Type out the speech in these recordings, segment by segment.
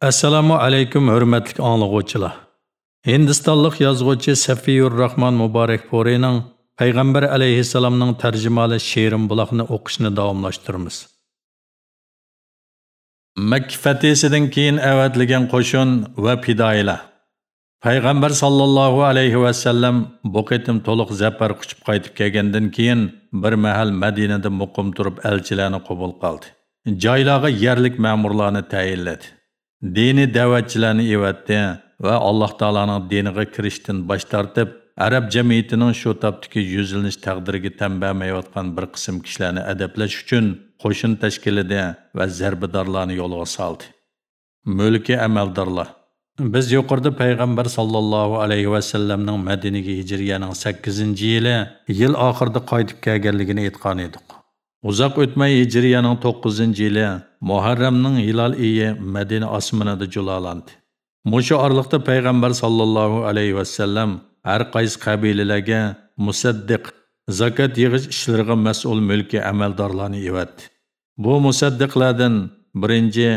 Assalomu alaykum hurmatli anglovchilar. Hindistonlik yozuvchi Safiyur Rahman Muborak Porining Payg'ambar alayhissalomning tarjimali She'rim buloqni o'qishni davomlashtiramiz. Makka fatisidan keyin avatlagan qo'shin va fidoilar. Payg'ambar sallallohu alayhi va sallam bu qitim to'liq zafar quchib qaytib kelgandan keyin bir mahal Madinada muqim turib elchilarni qabul qildi. Joylarga yerlik ma'murlarni tayinladi. Dini da'vatchilarni evatdi va alloh taoloning diniga kirishdan bosh tortib arab jamiyatining shu topdagi yuzilinish taqdiriga tambamayotgan bir qism kishilarni adablash uchun qo'shin tashkilida va zarbidorlarni yo'lga soldi. Mulki amaldorlar. Biz yuqorida payg'ambar sollallohu alayhi vasallamning madinaga hijriyaning sakkizinchi yili yil oxirida qaytib kelganligini aytgan edik. Uzoq o'tmay hijriyaning to'qqizinchi yili Muharramning hilal iyi Madina cülalandı. Muşu arlıqda Peyğəmbər payg'ambar sollallohu alayhi vasallam har qaysi qabilalarga musaddiq zakat yig'ish ishlariga mas'ul mülki amaldorlarni evatdi. Bu musaddiqlardan birinchi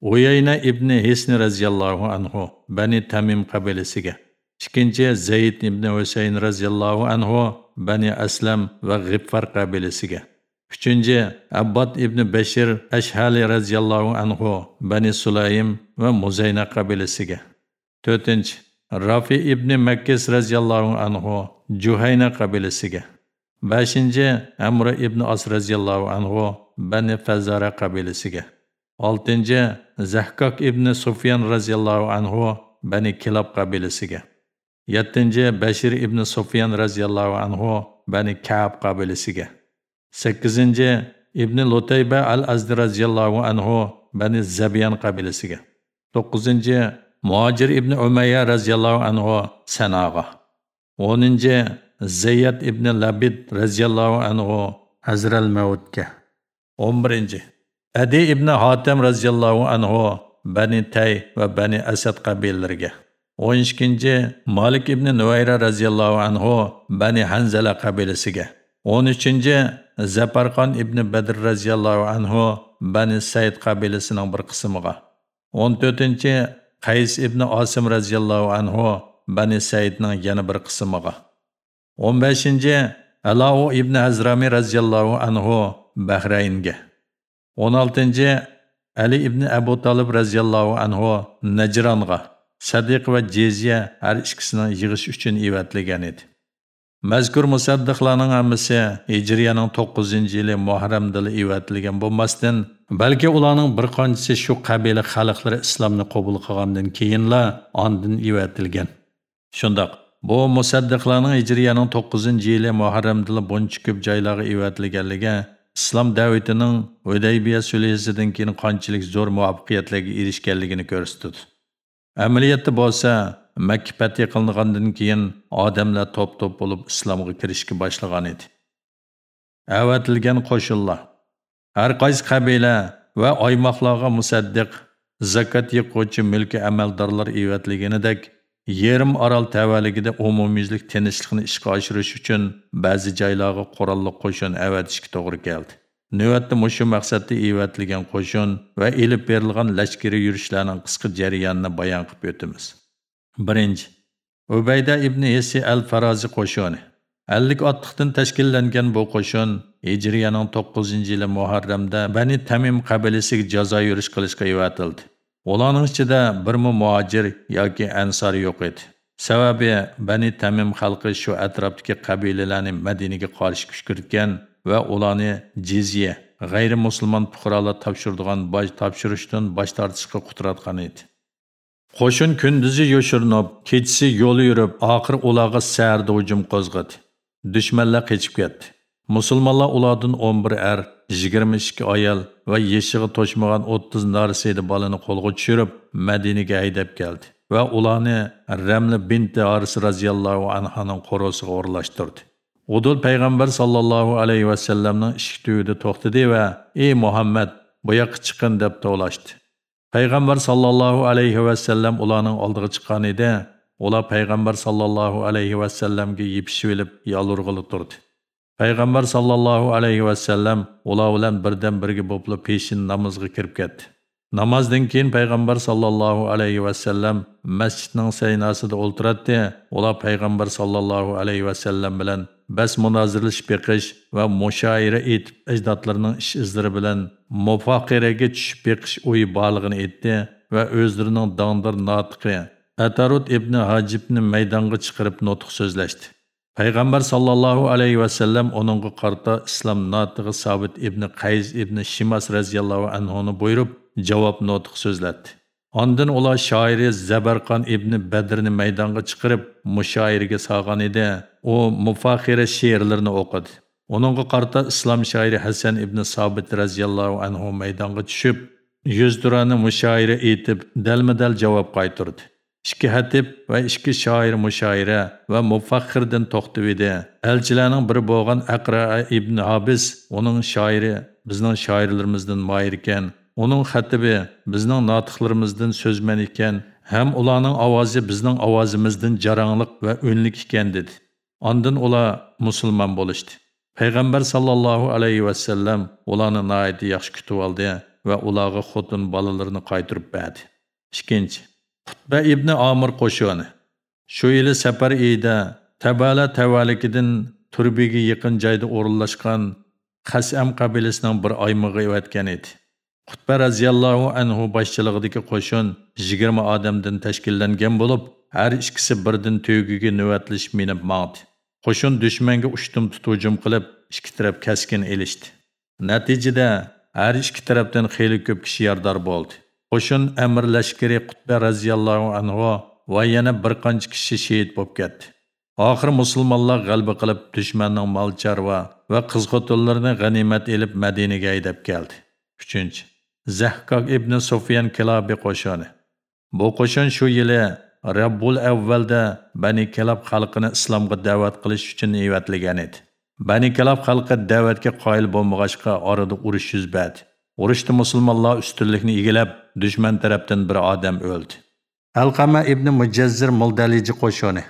Uyayna ibn Hisni radhiyallohu anhu Bani Tamim qabilasiga, ikkinchi Zeyd ibn Husayn radhiyallohu anhu Bani Aslam va Ghiffar qabilasiga Üçüncü, Abbad ibn Beşir Eşhali radiyallahu anhu Bani Sulaym ve Muzayna kabilesige. Dördüncü, Rafi ibn Mekkes radiyallahu anhu Cuhayna kabilesige. Beşinci, Emre ibn As radiyallahu anhu Bani Fezara kabilesige. Altıncı, Zahkak ibn Sufyan radiyallahu anhu Bani Kilab kabilesige. Yettinci, Beşir ibn Sufyan radiyallahu anhu Bani Ka'b kabilesige. 8. ibn Lutayba al-Azdi radhiyallohu anhu Bani Zabiyan qabilasiga. 9. Muhajir ibn Umayya radhiyallohu anhu Sanaga. 10. Zayd ibn Labid radhiyallohu anhu Hazral Mavutga. 11. Adi ibn Hatim radhiyallohu anhu Bani Tay va Bani Asad qabillarga. 12. Malik ibn Nuvayra radhiyallohu anhu Bani Hanzala qabilasiga. 13. Zaparqon ibn Badr radhiyallohu anhu Bani Said qabilasining bir qismiga. 14. Qays ibn Osim radhiyallohu anhu Bani Saidning yana bir qismiga. 15. Alau ibn Hazrami radhiyallohu anhu Bahraynga. 16. Ali ibn Abu Talib radhiyallohu anhu Najronga. Sadiq va Jizya har ikkisining yig'ish uchun evatlagan edi. Mazkur musaddiqlarning hammasi Hijriyaning 9-yili Muharramda evatilgan bo'lmasdan, balki ularning bir qanchasi shu qabila xalqlari islomni qabul qilgandan keyinla ondan evatilgan. Shundoq, bu musaddiqlarning Hijriyaning 9-yili Muharramda buncha ko'p joylarga evatilganligi islom davlatining Hudaybiya sulhisidan keyin qanchalik zo'r muvaffaqiyatlarga erishganligini ko'rsatdi. Amaliyotda bo'lsa, Makka fath qilingandan keyin odamlar to'p-to'p bo'lib islomga kirishga boshlagan edi. Avatilgan qo'shinlar har qaysi qabila va oymoqlarga musaddiq zakat yiquvchi mulki amaldorlar evatliganidek yerim orol tavaligida umumyuzlik tinchlikni ishga oshirish uchun ba'zi joylarga qurolli qo'shin avatishga to'g'ri keldi. Növətdə muşu maqsadda evətilən qoşun va elib berilgan lashkari yürüşlərinin qisqa jarayonini bayon qilib o'tamiz. Birinchi, Ubayda ibn Esi al-Farazi qo'shoni. 50 atlıqdan tashkillangan bu qoşun Hijriyaning 9-yili Muharramda Bani Tamim qabilasiga jazo yurish qilishga evətildi. Ularning ichida bir muhojir yoki ansar yo'q edi. Sababi Bani Tamim xalqi shu atrofdagi qabilalarni Madinaga qarşı küşkürtgən va ularni jizya, g'ayri musulmon fuqarolar topshiradigan boj topshirishdan bosh tortishga quturatgan edi. Qo'shin kunduzi yo'shirinib, kechasi yo'l yurib, oxir ularga sa'rda hujum qo'zg'adi. Dushmanlar qochib ketdi. Musulmonlar ulardan 11 er, 22 ayol va yeshig'i to'shmagan 30 narsaydi bolani qo'lga tushirib, Madinaga haydab keldi va ularni Ramla binti Aris radhiyallohu anhaning qo'rosiga o'rlashtirdi. Udul payg'ambar sallallohu alayhi va sallamning ishik tuyida to'xtadi va: "Ey Muhammad, bu yoqqa Peygamber deb to'lashdi. payg'ambar sellem alayhi aldığı ularning oldiga Ula Peygamber ular payg'ambar ve alayhi vasallamga bilip olib durdu. turdi payg'ambar aleyhi alayhi sellem ular bilan birdan birga bo'lib peshin namozga kirib ketdi namozdan keyin payg'ambar sallallohu alayhi va sallam masjidning saynasida o'ltiradi ular payg'ambar sallallohu alayhi va sallam bilan bas munozirlashib beqish va mushoira etib ajdodlarining ish izlari bilan mufoqiraga tushib beqish o'yi borlig'ini aytdi va o'zlarining dongdir notiqi atarut ibn hajibni maydonga chiqarib nutq so'zlashdi. Payg'ambar sallallohu alayhi va sallam uningga qarta islom notig'i Sabit ibn qays ibn shimas anhu ni buyurib javob nutq so'zladi Ondan ular shoiri Zabarqon ibn Badrni maydonga chiqarib, mushoiraga solgan edi. U mufaxira she'rlarini o'qidi. Uningga qarta islom shoiri Hasan ibn Sobit radhiyallohu anhu maydonga tushib, yuzturani mushoira etib, dalma-dal javob qaytardi. ikki hatib va ikki shoir mushoira va mufaxirdan to'xtab edi. Elchilarning biri bo'lgan Aqra ibn Habis uning shoiri bizning shoirlarimizdan moyir ekan. Onun xətibi bizning notiqlarimizdan so'zman ekan, ham ularning ovozi bizning ovozimizdan jarangliq va o'nlik ekan dedi. Ondan ular musulmon bo'lishdi. Payg'ambar sallallohu alayhi va sallam ularni nihoyat yaxshi kutib oldi va ularga xotin bolalarini qaytarib berdi. Ikkinchi, Xutba ibn Amir qo'shoni. Shu yili safar iyida Tabala tavalikidan turbiga yaqin joyda o'rinlashgan Qasam qabilasining bir oymig'i o'tgan edi. Qutba raziyallohu anhu boshchiligidagi qo'shin 20 odamdan tashkillangan bo'lib, har ikkisi birdan tuyigiga navbatlashib minib maqdi. Qo'shin dushmanga ushtum tutujum qilib, ikki taraf kaskin elishdi. Natijada har ikki tarafdan xeyli ko'p kishi yordar bo'ldi. Qo'shin amir lashkari Qutba raziyallohu anhu va yana bir qancha kishi shahid bo'lib ketdi. Oxir musulmonlar g'alaba qilib dushmanning mol chorva va qiz-xotinlarini g'animat elib Madinaga haydab keldi. 3. Zahkok ibn Sufyan Kilabi qo'shini. Bu qo'shin shu yili Rabbul avvalda Bani Kilab xalqini islomga da'vat qilish uchun evatlagan edi. Bani Kilab xalqi da'vatga qoyil bo'lmag'achqa orada urush yuz berdi. Urushda musulmonlar ustunlikni egallab, dushman tarafdan bir odam o'ldi. Alqama ibn Mujazzir Muldaliji qo'shoni.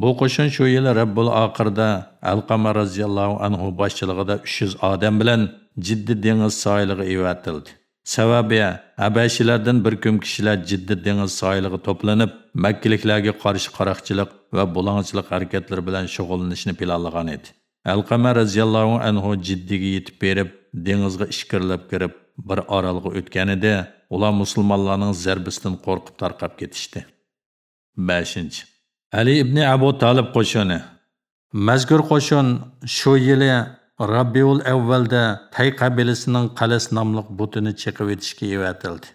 Bu qo'shin shu yili Rabbul oxirda Alqama roziyallohu anhu boshchiligida 300 odam bilan Jiddi dengiz sohiliga evatildi. Sababi Habashilardan bir ko'm kishilar jiddiy dengiz sohiliga to'planib, Makkaliklarga qarshi qaroqchilik va bulongchilik harakatlari bilan shug'ullanishni planlagan edi. Alqama radhiyallohu anhu jiddiga yetib berib, dengizga ishkirilib kirib, bir orolga o'tgan edi. Ular musulmonlarning zarbisidan qo'rqib tarqab ketishdi. 5. Ali ibn Abu Talib qo'shini Mazkur qo'shin shu yili Rabbiul avvalda Tay qabilasining Qalas nomli butini chiqib etishga evatildi.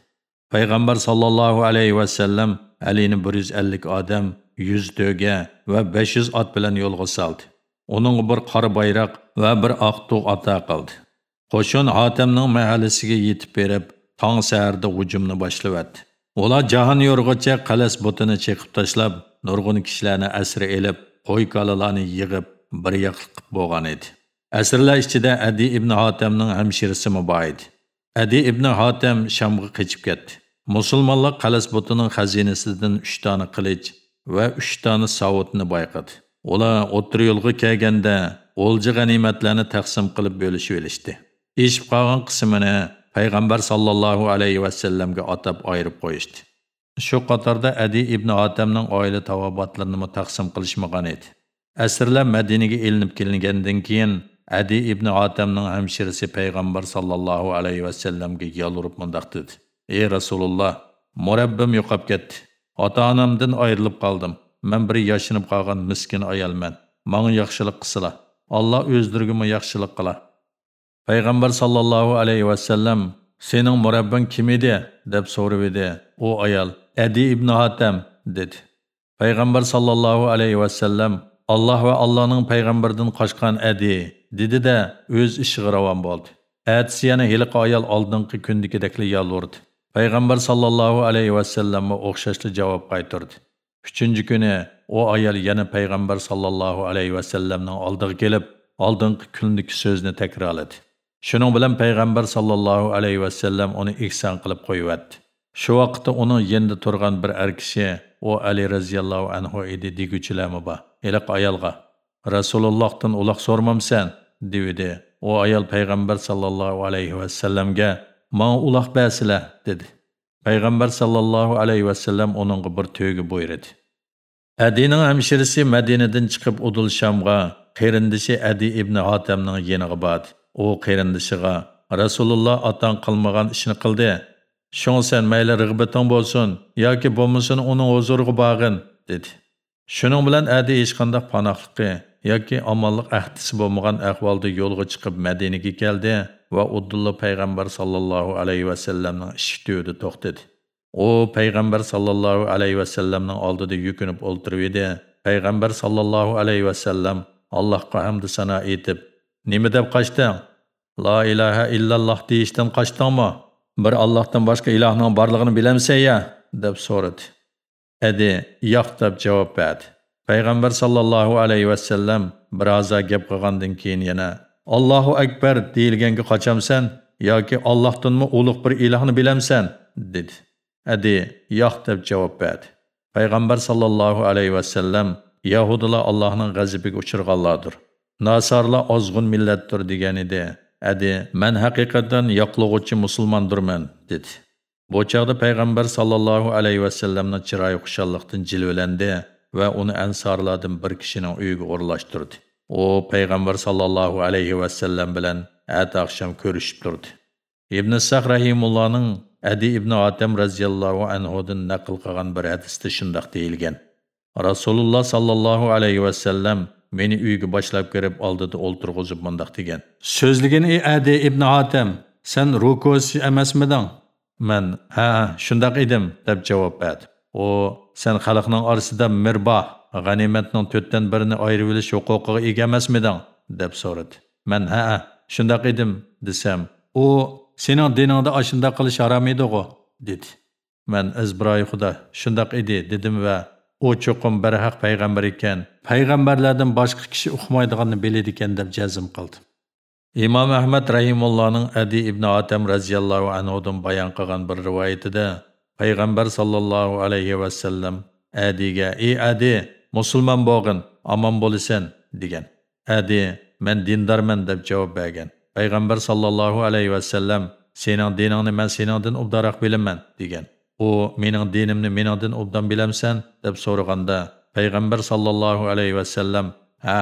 Payg'ambar sallallohu alayhi va sallam Alini 150 odam 100 to'ga va 500 ot bilan yo'lga soldi. Uning bir qora bayroq va bir oq tug' ato qildi. Qo'shin Hatamning mahallasiga yetib berib, tong saharda hujumni boshladi. Ular jahon yo'rg'icha Qalas butini chiqib tashlab, nurg'un kishilarni asir elib, qo'y kalalarni yig'ib bir yoqliq bo'lgan edi. Əsrlər içində Ədi ibn Hatemnin həmşirisi mübayid. Ədi ibn Hatem Şamğa keçib getdi. Musulmonlar qalas butunun 3 dana qilic və 3 dana savutni bayqadı. Ular o'tir yo'lga kelganda o'lja g'animatlarni taqsim qilib bo'lishib olishdi. Eshib qolgan qismini payg'ambar sallallohu alayhi vasallamga atab ayirib qo'yishdi. Shu qatorda Adi ibn Atamning oila tavobatlarini taqsim qilishmagan edi. Asrlar Madinaga elinib kelingandan keyin Adi ibn әмшірісі пәйғамбар payg'ambar sallallohu alayhi vasallamga мұндақ деді. Ей Ey Rasululloh, юқап кетті. Ата анамдың айырылып қалдым. Мен бір яшынып қалған qolgan miskin ayolman. Menga yaxshilik qilsala. Alloh o'zlariga yaxshilik qila. Payg'ambar sallallohu alayhi vasallam sening murabbin kim edi deb so'rab edi. U ayol Adi ibn Hatam dedi. Payg'ambar sallallohu alayhi vasallam Allah va Allohning payg'ambaridan qochgan edi, dedi-de o'z ishiga ravon bo'ldi. Әтісі yana hiliqi ayol oldingi kundagidekli yolvurdi. Payg'ambar sallallohu alayhi vasallamga o'xshashli javob qaytardi. Uchinchi kuni u ayol yana payg'ambar sallallohu alayhi vasallamning oldiga kelib, oldingi kundagi so'zni takrorladi. Shuning Пайғамбар payg'ambar sallallohu alayhi vasallam uni ihson qilib qo'yibdi. Шу vaqtda uning yenda turgan bir er kishi, u Ali radhiyallohu anhu edi deguchilarmi bor. Hiliq ayolga Rasulullohdan uloq so'rmamsan, dedi. U ayol payg'ambar sallallohu alayhi vasallamga "Men uloq basila" dedi. payg'ambar sallallohu alayhi vasallam uningga bir to'yga buyurdi adining hamshirisi madinadan chiqib udul shamga qarindishi adi ibn hotamning yeniga bordi u qarindishiga rasululloh otan qilmagan ishni qildi shun sen mayli rig'bating bo'lsin yoki bo'lmasin uning huzuriga borg'in dedi shuning bilan adi hech qanday panohliqi yoki omonlik ahdisi bo'lmagan ahvolda yo'lga chiqib madinaga keldi va Uddulla payg'ambar sallallohu alayhi vasallamning eshik tugida to'xtadi. U payg'ambar sallallohu alayhi vasallamning oldida yukinib o'ltirib edi. Payg'ambar sallallohu alayhi vasallam Allohga hamd sano etib, "Nima deb qochding? La ilaha illalloh deyishdan qochdingmi? Bir Allohdan boshqa ilohning borligini bilamsan-ya?" deb so'radi. Әде, яқтап жауап бәді. Пайғамбар саллаллаху алейхи вассалам біраза геп қылғандан кейін yana Аллаху акбар deyilganga қачамсан yoki Allohdanmi ulug' bir ilohni bilamsan dedi. Әде, яқтап жауап бәді. Пайғамбар саллаллаху алейхи вассалам Яһудилар Аллоһның ғазабига учырғанлардыр. Насарлар озғын милләттер дегенде. Әде, мен haqiqatan yoqlag'uvchi musulmondurman dedi. Bu çağda Peygamber sallallahu aleyhi ve sellem'nin çırayı xushalliqdan cilvelendi ve onu ansorlardan bir kişinin kishining uyiga o'rlashtirdi. u payg'ambar sallallohu alayhi vasallam bilan at oqshom ko'rishib turdi. Ibn sah rahimullohning adi ibn otam raziyallahu anhudun naql qilgan bir hadisda shundoq deyilgan. Rasululloh sallallohu alayhi vasallam meni uyga boshlab kirib oldida o'ltirg'izib mundoq degan. So'zligin ey adi ibn otam sen rukosi emasmiding man ha shundoq edim deb javob berdi. U sen xalqning orasida mirboh g'animatning to'rtdan birini ayirib olish huquqiga ega emasmiding? deb so'radi. Man ha shundoq edim desam u sening diningda ashundoq qilish harom edig'u dedi. Man izbiroyi шундай эди edi dedim va u cho'qim barhaq payg'ambar ekan. Payg'ambarlardan boshqa kishi uqmaydiganni biladi ekan deb jazm qildim. Imom ahmad rahimullohning adi ibn otam roziyallohu anhudan bayon qilgan bir rivoyatida payg'ambar sollallohu alayhi vasallam adiga ey adi musulmon bo'lg'in omon bo'lasan degan. Adi man dindarman deb javob bergan. Payg'ambar sollallohu alayhi vasallam sening diningni man seningdan obdaroq bilaman degan. U mening dinimni meningdan obdan bilamsan deb so'raganda payg'ambar sollallohu alayhi vasallam ha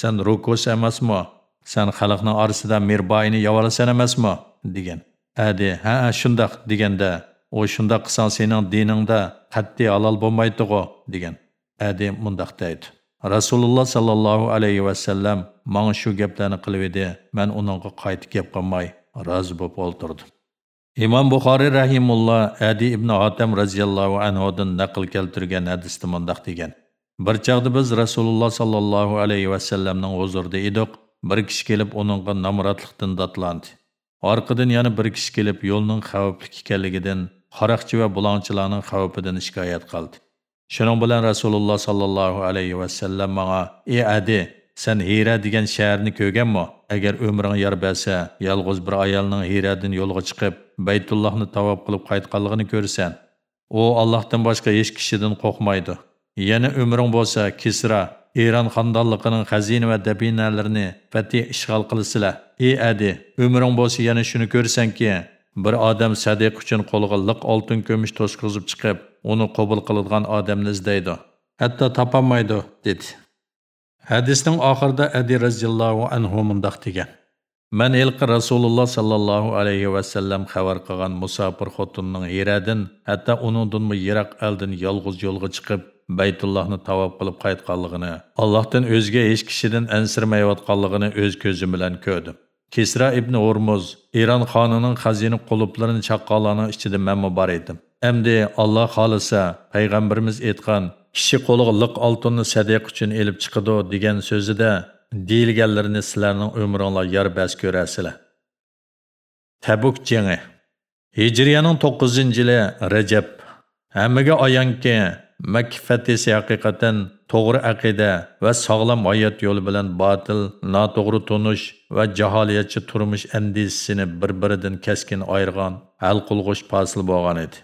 sen rukos emasmi? Sen xalqning orasidan mirboyini yovalasan emasmi degan adi ha shundoq deganda u shundoq qilsang sening diningda qat'iy halol bo'lmaydig'u degan Әди мұндақ дейді. Rasululloh sallallohu alayhi vasallam manga shu gaplarni qilib edi. Men uningga qaytib gap qilmay rozi bo'lib o'ltirdim. Imom Buxoriy rahimulloh Adi ibn Otam radhiyallohu anhudan naql keltirgan hadisda mundaq degan. Bir chaqda biz Rasululloh sallallohu alayhi vasallamning huzurida edik. Bir kishi kelib uningga namratlikdan datlandi. Orqadan yana bir kishi kelib yo'lning xavfli ekanligidan, qaroqchi va bulonchilarning xavfidan shikoyat qildi. Shuning bilan Rasululloh sallallohu alayhi va sallam menga: "Ey adi, sen Hira degan shaharni ko'rganmi? Agar umring yar bo'lsa, yolg'iz bir ayolning Hiradan yo'lga chiqib, Baytullohni tavob qilib qaytganligini ko'rsan, u Allohdan boshqa hech kishidan qo'rqmaydi. Yana umring bo'lsa, Kisra Eron xandonligining xazina va dabinalarini fatih ishg'ol qilasizlar. Ey ömrün umring yəni yana shuni ko'rsanki, bir odam sadiq uchun qo'liga liq oltin ko'mish to'sqizib chiqib, uni qabul qiladigan odamni izlaydi. Hatto topolmaydi, dedi. Hadisning oxirida Adi raziyallohu anhu mundaq degan. Man ilqi Rasululloh sallallohu alayhi va sallam xabar qilgan musofir xotinning Hiradan, hatto uningdan yiroq aldin yolg'iz yo'lga chiqib, Baytullohni tavob qilib qaytganligini, Allohdan o'zga hech kishidan ansirmayotganligini o'z ko'zim bilan ko'rdim. Kisra ibn Urmuz, Iran xonining xazina qulublarini chaqqonlarning ichida men bor edim. Endi Alloh xolisa payg'ambarimiz aytgan kishi qo'liga liq oltinni sadaqa uchun elib chiqadi degan so'zida deyilganlarini sizlarning umringlar yar bas ko'rasizlar tabuk jangi hijriyaning 9-yili rajab hammaga ayonki makka fatisi haqiqatan to'g'ri aqida va sog'lom hayot yo'li bilan botil noto'g'ri tunish va jaholiyatchi turmush andisini bir biridan keskin ayirgan hal qilg'ush posil bo'lgan edi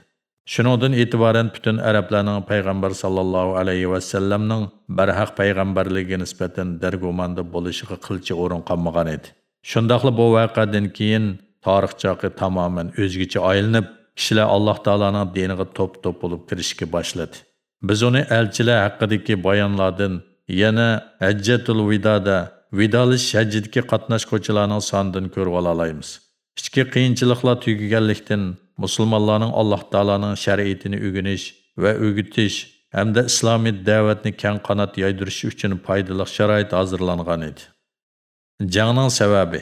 Shuningdan e'tiboran butun arablarning payg'ambar sallallohu alayhi vasallamning barhaq payg'ambarligiga nisbatan dargumanda bo'lishiga qilcha o'rin qolmagan edi. Shundaqla bu voqeadan keyin tarixchaqi tamoman o'zgacha aylanib, kishilar alloh taoloning diniga to'p to'p bo'lib kirishga boshladi biz uni elchilar haqidagi bayonlardan yana hajjatul vidoda vidolish hajjidagi qatnashquvchilarning sonidan ko'rib olamiz ichki qiyinchiliklar tugaganlikdan musulmonlarning alloh taoloning shariatini o'rganish va o'rgitish hamda islomiy da'vatni kang qanot yoydirish uchun foydali sharoit hozirlangan edi. Jangning sababi.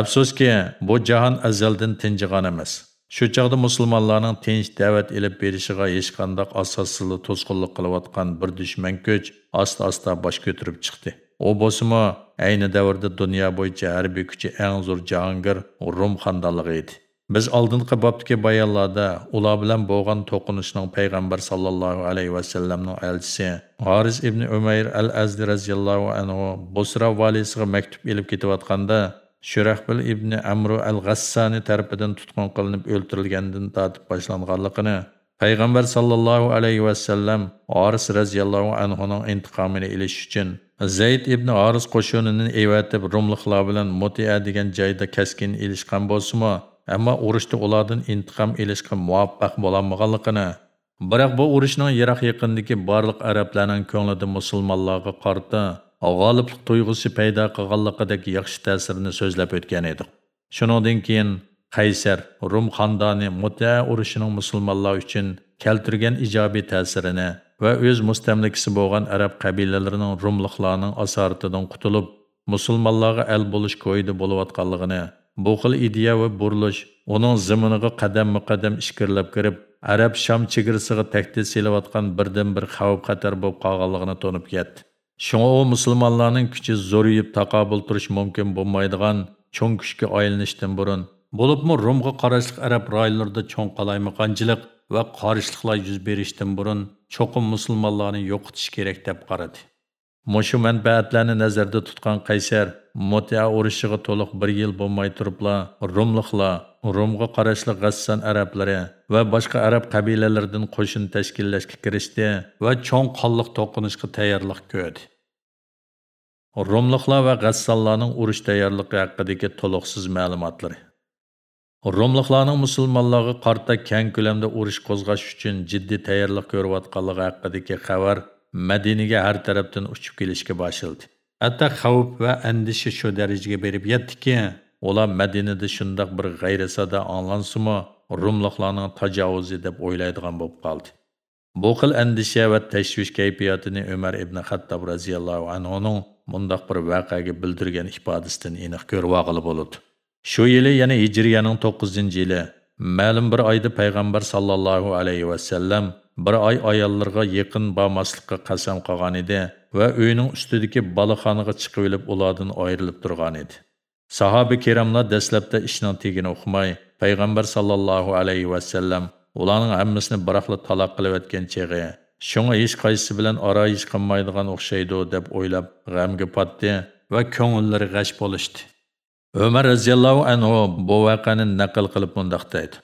Afsuski bu jahon azaldan tinjigan emas. Shu chog'da musulmonlarning tinch da'vat ilib berishiga hech qanday asossiz to'sqinlik qilayotgan bir dushman kuch asta asta bosh ko'tarib chiqdi. U bo'lsimi ayni davrda dunyo bo'yicha harbiy kuchi eng zo'r jahongir rum xandonligi edi. Biz oldingi bobdagi bayonlarda ular bilan bo'lgan to'qinishning payg'ambar sallallohu alayhi vasallamning elchisi haris ibn umayr al azdi roziyallohu anhu busra valisiga maktub ilib ketayotganda shurahbil ibn amru al-Ghassani tarafidan tutqun qilinib o'ldirilgandan tortib boshlanganligini payg'ambar sallallohu alayhi vasallam haris roziyallohu anhuning intiqomini ilish uchun zayd ibn haris qo'shinini evatib rumliqlar bilan mutia degan joyda kaskin ilishgan bo'lsimi ammo urushda ulardan intiqom ilishga muvaffaq bo'lolmaganligini biroq bu urushning yiroq yaqindagi barliq arablarning ko'nglida musulmonlarga qarta g'oliblik tuyg'usi paydo qilganligidek yaxshi ta'sirini so'zlab o'tgan edik shuningdan keyin qaysar rum xandoni muta urushining musulmonlar uchun keltirgan ijobiy ta'sirini va o'z mustamlikasi bo'lgan arab qabilalarining rumliqlarning asoratidan qutulib musulmonlarga al bo'lish ko'ydi bo'layotganligini bu xil ideya va burilish uning ziminiga qadamma qadam ishkirlab kirib arab sham chegarasiga tahdid selayotgan birdan bir xavf xatar bo'lib qolganligini to'nib ketdi shunga u musulmonlarning kuchi zo'rayib taqobil turish mumkin bo'lmaydigan чоң kuchga aylanishdan burun bo'libmi rumga qarashli arab rayonlarida чоң qalaymaqanchilik ва qarishliqlar жүз berishdan burun чоқым мусулманларны йоқытыш керек деп qaradi mushu manfaatlarni nazarda туткан Қайсар Мотия urushiga to'liq bir yil bo'lmay turibla rumliqlar rumga qarashli g'assan arablari va boshqa arab qabilalaridan qo'shin tashkillashga kirishdi va cho'ng qonliq to'qinishga tayyorlik ko'rdi rumliqlar va g'assanlarning urush tayyorligi haqidagi to'liqsiz ma'lumotlari Rumliqlarning musulmonlarga qarta keng ko'lamda urush qo'zg'ash uchun jiddiy tayyorlik ko'rayotganligi haqidagi xabar Madinaga har tarafdan uchib kelishga boshladi. Hatta xavf va andisha shu darajaga berib yetdiki, ular Madinada shundoq bir g'ayrasada anlansimi, Rumliqlarning tajovuzi deb o'ylaydigan bo'lib qoldi. Bu xil andisha va tashvish kayfiyatini Umar ibn Xattob radhiyallohu anhuning mundaq bir voqeaga bildirgan ifodasidan aniq ko'rib olg'ili bo'ladi. Shu yili yana Hijriyaning 9-yili ma'lum bir oyda payg'ambar sallallohu alayhi va sallam bir oy ayollarga yaqin bormaslikqa qasam qilgan edi va uyning ustidagi balaxonaga chiqib olib ulardan ayrilib turgan edi. Sahoba kiramlar dastlabda ishning tegini o'qimay, payg'ambar sallallohu alayhi va sallam ularning hammasini biroqla taloq qilib cheg'i shunga hech qaysi bilan oroyish qilmaydigan o'xshaydi deb o'ylab g'amga ва va ko'ngillari g'ash bo'lishdi umar roziyallohu бу bu нақл naql qilib mundoq deydi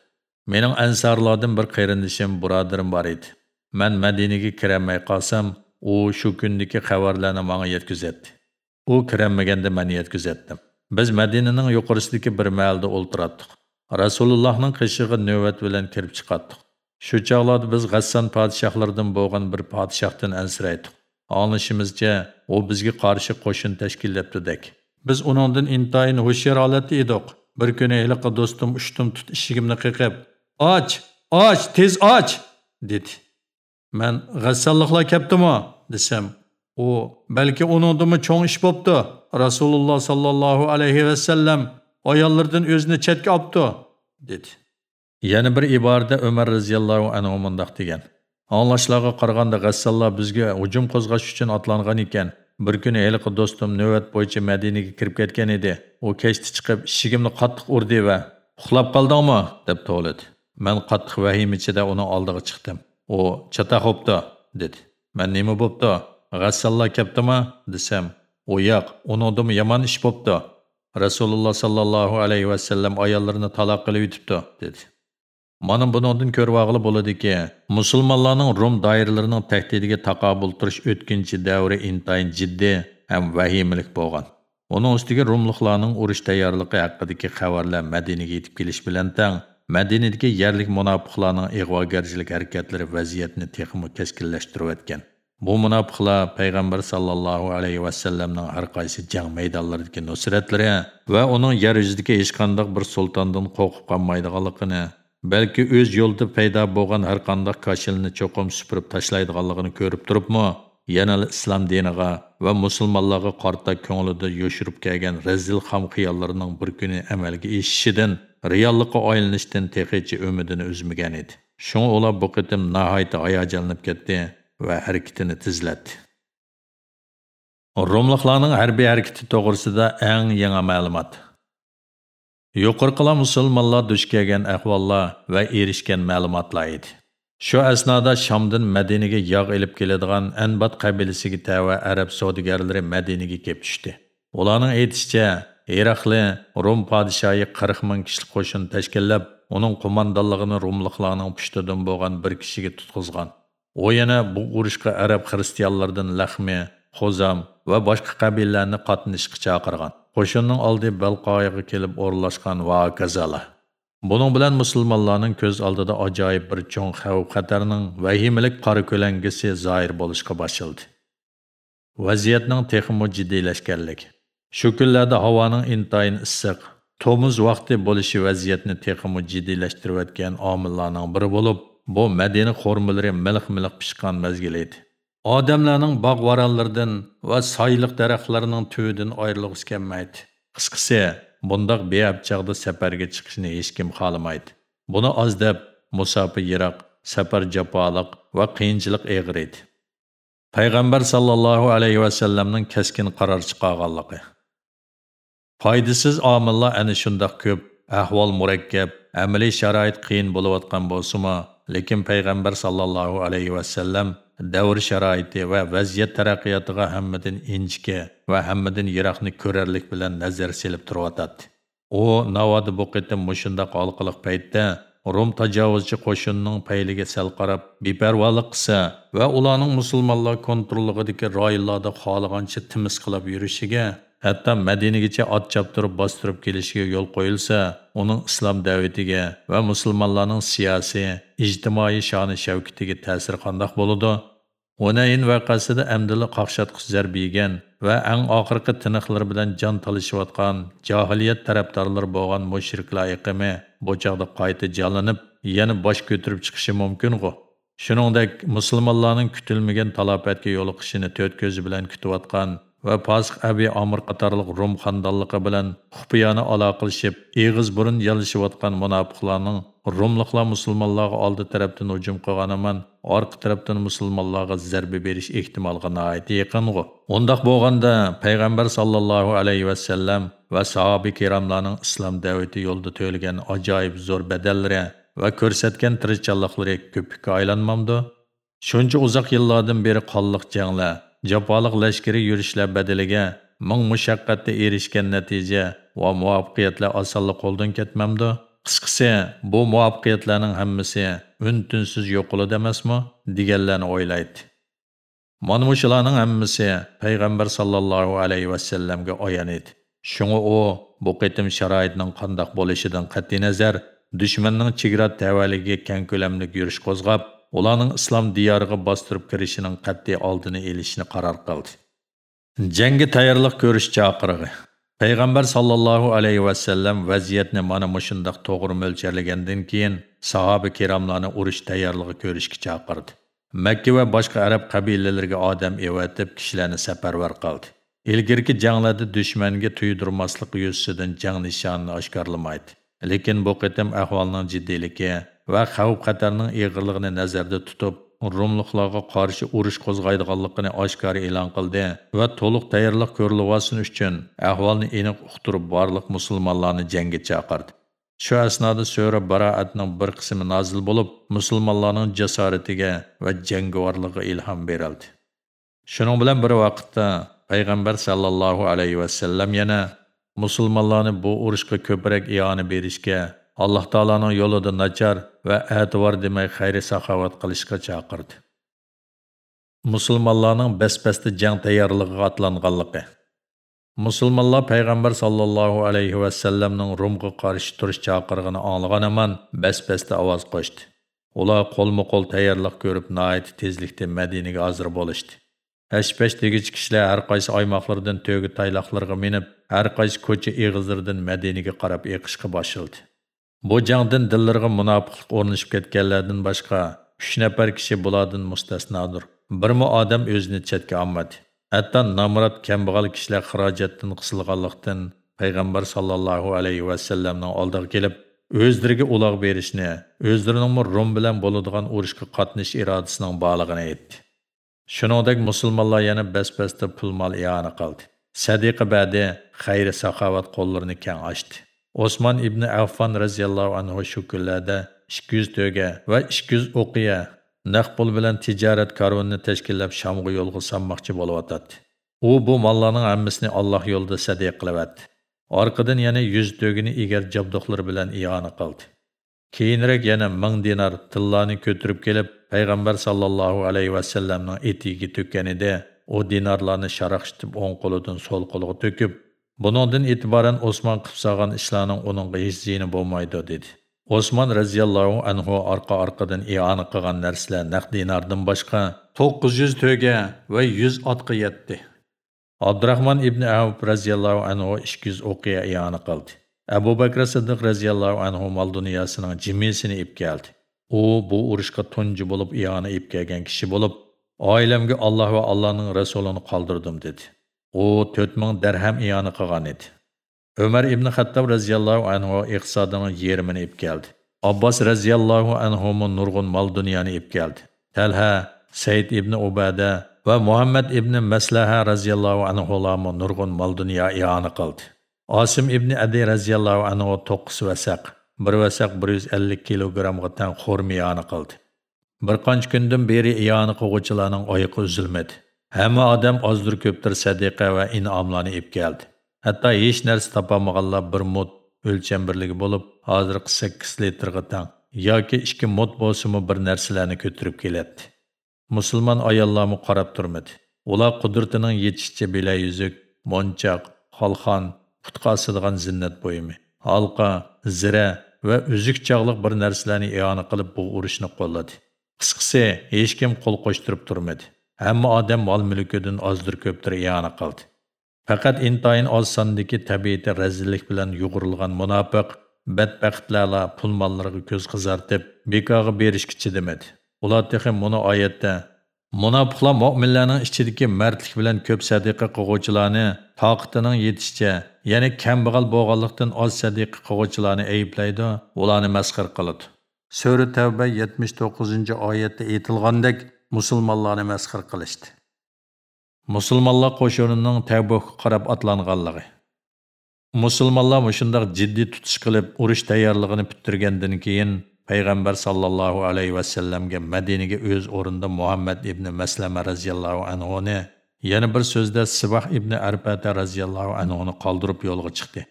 ансарлардан ansorlardan bir qarindishim birodarim bor Мен man madinaga kirolmay қалсам, u shu kundagi xabarlarni manga yetkazadi u kirolmaganda man yetkazatdim biz madinaning yuqorisidagi bir mahalda o'ltiratdik rasulullohning qishig'i navbat bilan kirib chiqatdik Şu chog'larda biz Ghassan padişahlardan bo'lgan bir podshohdan ansiraydik anglashimizcha u bizga qarshi qo'shin tashkillabdidak biz uningdan intayin hushyor holatda edik. Bir kuni hiliqi do'stim ushtum tut eshigimni qiqib och och tez och! dedi. Man g'assanliqlar kelibdimi desam u balki uningdimi cho'ng ish bo'pti? Rasululloh sollallohu alayhi vasallam ayollardan o'zini chetga olibdi dedi. Yana bir iborada umar roziyallohu anhu mundoq degan. Anglashlarga qaraganda g'assallar bizga hujum qo'zg'ash uchun otlangan ekan. Bir kuni haliqi do'stim navbat bo'yicha madinaga kirib ketgan edi. U kechda chiqib eshigimni qattiq urdi va uxlab qoldingmi deb to'ladi. Men qattiq vahim ichida uni oldiga chiqdim. U chataxobdi dedi. "Men nima bo'pti? G'assallar kelibdimi desam u yo'q unidimi yomon ish bo'pti. Rasululloh sallallohu alayhi vasallam ayollarini taloq qilib yutibdi dedi. Mana bundan ko'rib olg'ili bo'ladiki musulmonlarning rum doiralarining tahdidiga taqobul turish o'tkinchi davri intayin jiddiy ham vahimalik bo'lgan uning ustiga rumliqlarning urush tayyorligi haqidagi xabarlar madinaga yetib kelish bilan tang Madinadagi yerlik munofiqlarning ig'vogarchilik harakatlari vaziyatni texmo keskinlashtirib o'tgan. Bu munofiqlar payg'ambar sallallohu alayhi vasallamning har qaysi jang maydonlaridagi nusratlari va uning yer yuzidagi hech qanday bir sultondan qo'rqib qolmaydiganligini balki o'z yo'lida paydo bo'lgan har qanday kashilni cho'qim supurib tashlaydiganligini ko'rib turibmi? Yana islom diniga va musulmonlarga qarta ko'nglida yo'shirib kelgan razil ham xiyollarning bir kuni amalga eshishidan reallikqa aylanishdan tehichi umidini uzmagan edi. Shunga ular bu qitim nihoyatda hayajonlanib ketdi va harakatini tizlatdi. Rumliqlarning harbiy harakati to'g'risida eng yangi ma'lumot. Yuqorqila musulmonlar duch kelgan ahvollar va erishgan ma'lumotlar edi Shu asnoda Shamdan Madinaga yog' elib keladigan Anbat qabilasiga tava arab savdogarlari Madinaga kelib tushdi. Ularning aytishicha, Iraqli Rum podshohi 40 ming kishilik qo'shin tashkillab, uning qo'mondonligini Rumliklarning pushtidan bo'lgan bir kishiga tutqizgan. U yana bu urushga arab xristianlardan Lahmi, Xozam va boshqa qabilalarni qatnashishga chaqirgan. Qo'shinning oldi Balqoyaga kelib o'rlashgan va kazalar. Buning bilan musulmonlarning ko'z oldida ajoyib bir cho'ng xavf xatarning vahimalik qora ko'langisi zoir bo'lishga boshildi. Vaziyatning texmo jiddiylashganligi. Shu kunlarda havoning intayin issiq, tomuz vaqti bo'lishi vaziyatni texmo jiddiylashtirayotgan omillarning biri bo'lib, bu Madina xormalari milq-milq pishgan mazgil edi. Odamlarning bog'varallardan va soyliq daraxtlarning tuvidan ayrilg'isi kelmaydi. Qisqasi, bundoq beab chaqda safarga chiqishni hech kim xohlamaydi. Buni oz deb musofir yiroq, safar jafoliq va qiyinchilik eg'ir edi. Payg'ambar sallallohu alayhi va sallamning keskin qaror chiqarganligi. Foydasiz omillar ana shundoq ko'p, ahvol murakkab, amaliy sharoit qiyin bo'layotgan bo'lsa-mu, lekin payg'ambar sallallohu alayhi va sallam davr sharoiti va vaziyat taraqqiyotiga hammadan inchki va hammadan yiroqni ko'rarlik bilan nazar selib turyotadi u navoda bu qitim mushundoq olqiliq paytda rum tajovuzchi qo'shinning payliga sal qarab beparvolik qilsa va ularning musulmonlar kontrolligidagi rayonlarda xohlagancha timis qilib yurishiga hatto madinagacha ot choptirib bostirib kelishiga yo'l qo'yilsa uning islom davlatiga va musulmonlarning siyosiy ijtimoiy shoni shavkatiga ta'sir qandoq bo'ladi Hunayn vaqasida amdili qaqşatqıç zərb yegan və ən oxirgi tiniqlar bilan jon talishayotgan jahiliyat tarafdorlari bo'lgan mushriklar iqimi bu chog'da qayta jonlanib yana bosh ko'tarib chiqishi mumkin-ku. Shuningdek, musulmonlarning kutilmagan talofatga yo'liqishini to'rt ko'zi bilan kutayotgan va Pasx Abi Amr qatorliq Rum xandonligi bilan xufiyona aloqalashib, eg'iz burun yalishayotgan munofiqlarning Rumliqlar musulmonlarga oldi tarafdan hujum qilganiman, orqa tarafdan musulmonlarga zarba berish ehtimoliga nihoyat yaqingu. Undaq bo'lganda payg'ambar sallallohu alayhi va sallam va sahobi kiromlarning islom da'vati yo'lida to'lgan ajoyib zo'r badallari va ko'rsatgan tirishchanliklari ko'pikka aylanmamdi. Shuncha uzoq yillardan beri qonliq janglar, jafoliq lashkariy yurishlar badaliga ming mushaqqatda erishgan natija va muvaffaqiyatlar osonlik qo'ldan ketmamdi. Qisqasi, bu muvaffaqiyatlarning hammasi un-tunsiz لان emasmi deganlarni o'ylaydi. Mana mushularning hammasi payg'ambar sallallohu alayhi vasallamga ayon edi. Shunga u bu qitim شرایط qandoq bo'lishidan qat'iy nazar dushmanning دشمنان tavaligiga keng ko'lamli yurish qo'zg'ab, ularning islom diyoriga bostirib kirishining qat'iy oldini olishni qaror qildi. Jangga tayyorlik ko'rish chaqirig'i. Payg'ambar sollallohu alayhi vasallam vaziyatni mana mushundoq to'g'ri mo'ljallagandan keyin sahoba kiromlarni urush tayyorligi ko'rishga chaqirdi. Makka va boshqa arab qabilalariga odam evatib kishilarni safarvar qildi. Ilgirki janglarda dushmanga tuydirmaslik yuzasidan jang nishonini oshkorlamaydi. Lekin bu qitim ahvolning jiddiyligi va xavf xatarning ig'irligini nazarda tutib Rumluqlarga qarshi urush qo'zg'aydiganligini oshkor e'lon qildi va to'liq tayyorlik ko'rilsin uchun ahvolni aniq uqtirib barliq musulmonlarni jangga chaqirdi. Shu asnoda sura Baroatning bir qismi nozil bo'lib, musulmonlarning jasoratiga va jangovarligiga ilhom berildi. Shuning bilan bir vaqtda payg'ambar sallallohu alayhi va sallam yana musulmonlarni bu urushga ko'proq iona berishga alloh taoloning yo'lida nachar va e'tibor demay xayri saxovat qilishga chaqirdi. Musulmonlarning bas-basda jang tayyorligiga otlanganligi. Musulmonlar payg'ambar sollallohu alayhi vasallamning rumga qarshi turish chaqirig'ini anglagan aman bas-basda ovoz qo'shdi. Ular qo'lma qo'l tayyorlik ko'rib noiti tezlikda madinaga hozir bo'lishdi. Әшпәш дегіч кішілер әр қайсы аймақлардан төгі тайлақларға меніп, әр қайсы көче еғізлерден мәдениге қарап еқішқы башылды. Bu jangdan dillarga munofiqlik орнышып кеткенлерден башқа, үш нәпәр кіші бұладың мұстасынадыр. Bir mu odam o'zini chetga olmadi. Hatto namrat kambag'al kishilar xarajatdan qisilganlikdan payg'ambar sallallohu alayhi va sallamning oldiga kelib, o'zlariga uloq berishni, o'zlarining rum bilan bo'ladigan urushga qatnash irodasining borlig'ini aytdi. Shuningdek musulmonlar yana bas-basda pul mol iona qildi. Sadiqa ba'di xayr-saxovat qo'llarini keng ochdi. Osman ibn Affon radhiyallohu anhu shu kunlarda 200 to'ga va 200 o'qiya naq pul bilan tijorat karvonini tashkillab Shamga yo'lga sanmoqchi bo'layotdi. U bu mollarning hammasini Alloh yo'lida sadiq qilyapti. Orqadan yana 100 to'gini egar jabduqlar bilan iona qildi. Keyinroq yana 1000 dinar tillani ko'tirib kelib, payg'ambar sallallohu alayhi va sallamning etigiga to'kkanida u dinarlarni sharaqshitib o'ng qo'lidan so'l qo'liga to'kib buningdan e'tiboran Osman qilib solgan ishlarning uningga hech ziyni bo'lmaydi dedi. Osman raziyallohu anhu orqa orqadan iona qilgan narsalar naq dinardan boshqa to'qqiz yuz to'ga va 100 otqa yetdi. Abdurahmon ibn Avf raziyallohu anhu ikki yuz o'qiya iona qildi. Abu bakr siddiq raziyallohu anhu mol dunyosining jimisini ib keldi. U bu urushga tunji bo'lib iyona ib kelgan kishi bo'lib oilamga alloh va allohning rasulini qoldirdim dedi. U 4000 dirham iyoni qilgan edi umar ibn Xattob roziyallohu anhu iqtisodini yerimini ib keldi abbos roziyallohu anhu nurg'un mol dunyoni ib keldi talha said ibn ubada va muhammad ibn maslaha roziyallohu anhu nurg'un mol dunyo iyoni qildi osim ibn adi roziyallohu anhu 9 vasaq 1 vasaq 150 kilogramga tang xo'rma yoni qildi. Bir qancha kundan beri iyoni qog'uvchilarning oyi uzilmadi. Hamma odam ozdir ko'ptir sadiqa va inomlarni ib keldi. Hatto hech narsa topolmaganlar bir mut o'lcham birligi bo'lib, hozirgi 8 litrga tang yoki 2 mut bo'lsa-mu bir narsalarni ko'tarib keladi. Musulmon ayollarni qarab turmadi. Ular qudratining yetishicha bila yuzuk, monchoq, xalxon, putqa asilgan zinnat bo'yimi, halqa, zira va uzuk chog'liq bir narsalarni iona qilib bu urushni qo'lladi qisqasi hech kim qo'l qo'shtirib turmadi hamma odam mol mulkidan ozdir ko'pdir iona qildi faqat intoyin oz sondagi tabiati razillik bilan yug'urilgan munofiq badbaxtlarla pul mollariga ko'z qizartib bekorga berishga chidamadi ular texim buni oyatda Munofiqlar mu'minlarning ichidagi mardlik bilan ko'p sadiqa qilguvchilarni toqatining yetishicha, ya'ni kambag'al bo'lganlikdan oz sadiqa qilguvchilarni ayblaydi, ularni masxar qiladi. Sura Tavba 79-oyatda aytilgandek musulmonlarni masxir qilishdi. Musulmonlar qo'shinining Tavbaga qarab atlanganligi. Musulmonlar mushundaq jiddiy tutish qilib, urush tayyorligini bitirgandan keyin payg'ambar sallallohu alayhi vasallamga madinaga o'z o'rnida muhammad ibn maslama roziyallohu anhuni yana bir so'zda Sibah ibn arbata roziyallohu anhuni qoldirib yo'lga chiqdi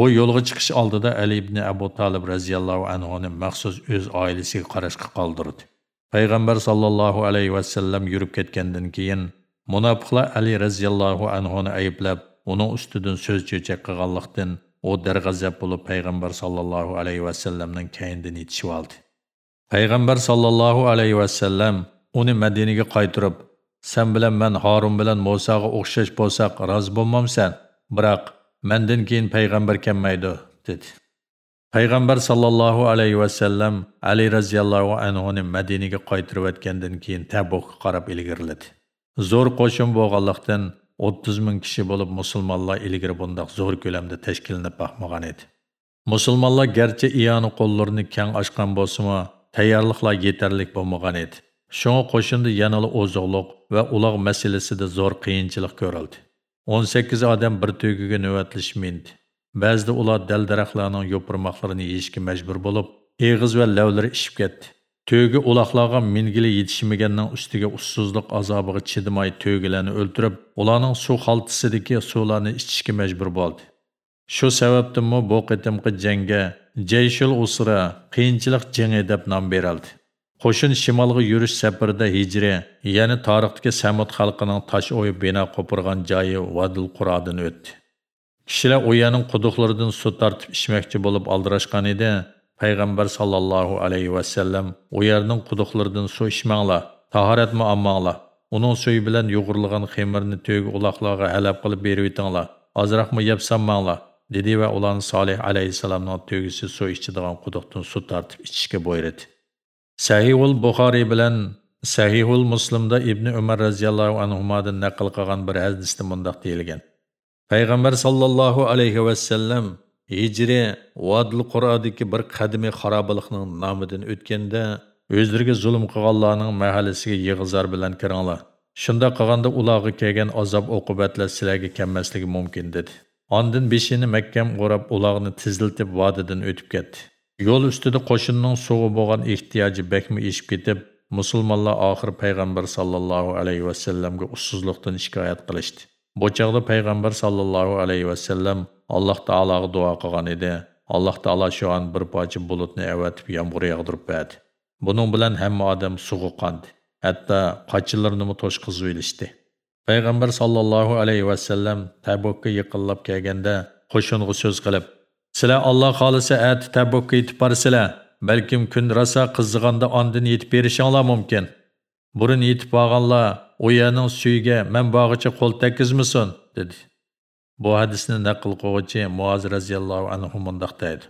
u yo'lga chiqish oldida ali ibn abu talib roziyallohu anhuni maxsus o'z oilasiga qarashga qoldirdi payg'ambar sallallohu alayhi vasallam yurib ketgandan keyin munofiqlar ali roziyallohu anhuni ayblab uning ustidan so'z cho'chak qilganlikdan u darg'azab bo'lib payg'ambar sollallohu alayhi vasallamning kaynidan yetishib oldi. Payg'ambar sollallohu alayhi vasallam uni madinaga qaytirib sen bilan man horun bilan musoga o'xshash bo'lsak rozi bo'lmamsan biroq mandan keyin payg'ambar kelmaydi dedi. Payg'ambar sollallohu alayhi vasallam ali roziyallohu anhuni madinaga qaytirayotgandan keyin tabukka qarab ilgariladi. Zo'r qo'shin bo'lganlikdan 30 ming kishi bo'lib musulmonlar ilgari bundoq zo'r ko'lamda tashkillanib boqmagan edi. Musulmonlar garchi iyoni qo'llarini kang ochgan bo'lsimi tayyorliqlar yetarlik bo'lmagan edi. Shunga qo'shinda yanali oziqliq va uloq masalasida zo'r qiyinchilik ko'rildi. 18 odam bir tugiga navbatlashmindi Bəzdə ular dəl-dərəxlərinin yopurmaqlarını yeyishga məcbur bo'lib eğiz və ləvləri işib getdi. Tögü улақларға mingili етішімегеннің үстіге ussuzluq азабыға çidimay tögüləni öldürüb, ulanın su қалтысыдекі sularını içişki məcbur болды. Шу сәбәптен mu bu қытымқы cəngə, Джейшіл ұсыра қиынчылық жәңе edəb nam berəldi. Qoşun shimolga yürüş səpirdə hicri, yəni tarixdagi Səmud xalqının taş o'yib bina qo'pirgan cayı Vadil Quradını o'tdi. Kishilar u yerning quduqlaridan suv tortib ichmoqchi bo'lib aldirashgan edi. Payg'ambar sallallohu alayhi vasallam u yerning quduqlardan suv ichmanglar, tahorat muammanglar. Uning suvi bilan yo'g'irlagan xemirni to'yga uloqlarga halab qilib berib etinglar. Ozroqmi yeb dedi va ularni Solih alayhissalomning to'gisi suv ichadigan quduqdan suv tortib ichishga buyurdi. Sahihul Buxoriy bilan Sahihul Muslimda Ibn Umar radhiyallohu anhudan naql qilgan bir hadisda mundaq deyilgan. Payg'ambar sallallohu alayhi va sallam Hijri Vadil Qur'odagi bir qadimiy xarobalikning nomidan o'tganda o'zlariga zulm qilganlarning mahallasiga yig'izar bilan kiringlar. Shunda qilganda ularga kelgan azob oqibatlar sizlarga kelmasligi mumkin dedi. Ondan beshini Makkam o'rab ularni tiziltib vodidan o'tib ketdi. Yo'l ustida qo'shinning suvi bo'lgan ehtiyoji bakmi eshib ketib, musulmonlar oxir payg'ambar sallallohu alayhi vasallamga ussizlikdan shikoyat qilishdi. Bu chaqda payg'ambar sallallohu alayhi vasallam Alloh taologa duo qilgan edi. Alloh taolo shu an bir parcha bulutni avatib yomg'ir yog'dirib berdi. Buning bilan hamma odam suvga qondi. тош qochilarni to'shqizib Пайғамбар Payg'ambar sallallohu ва саллам Tabukka yaqinlab kelganda qo'shinga so'z qilib, "Sizlar Alloh xolisa ati Tabukka yetib borsizlar, balkim kun раса qizg'anda ondan yetib berishinglar mumkin." Burun yetib olganlar u yerning suyiga men bog'icha qo'l tekkizmasin, dedi. Bu hadisni naql qiluvchi Muoz radhiyallohu anhu mundaq deydi.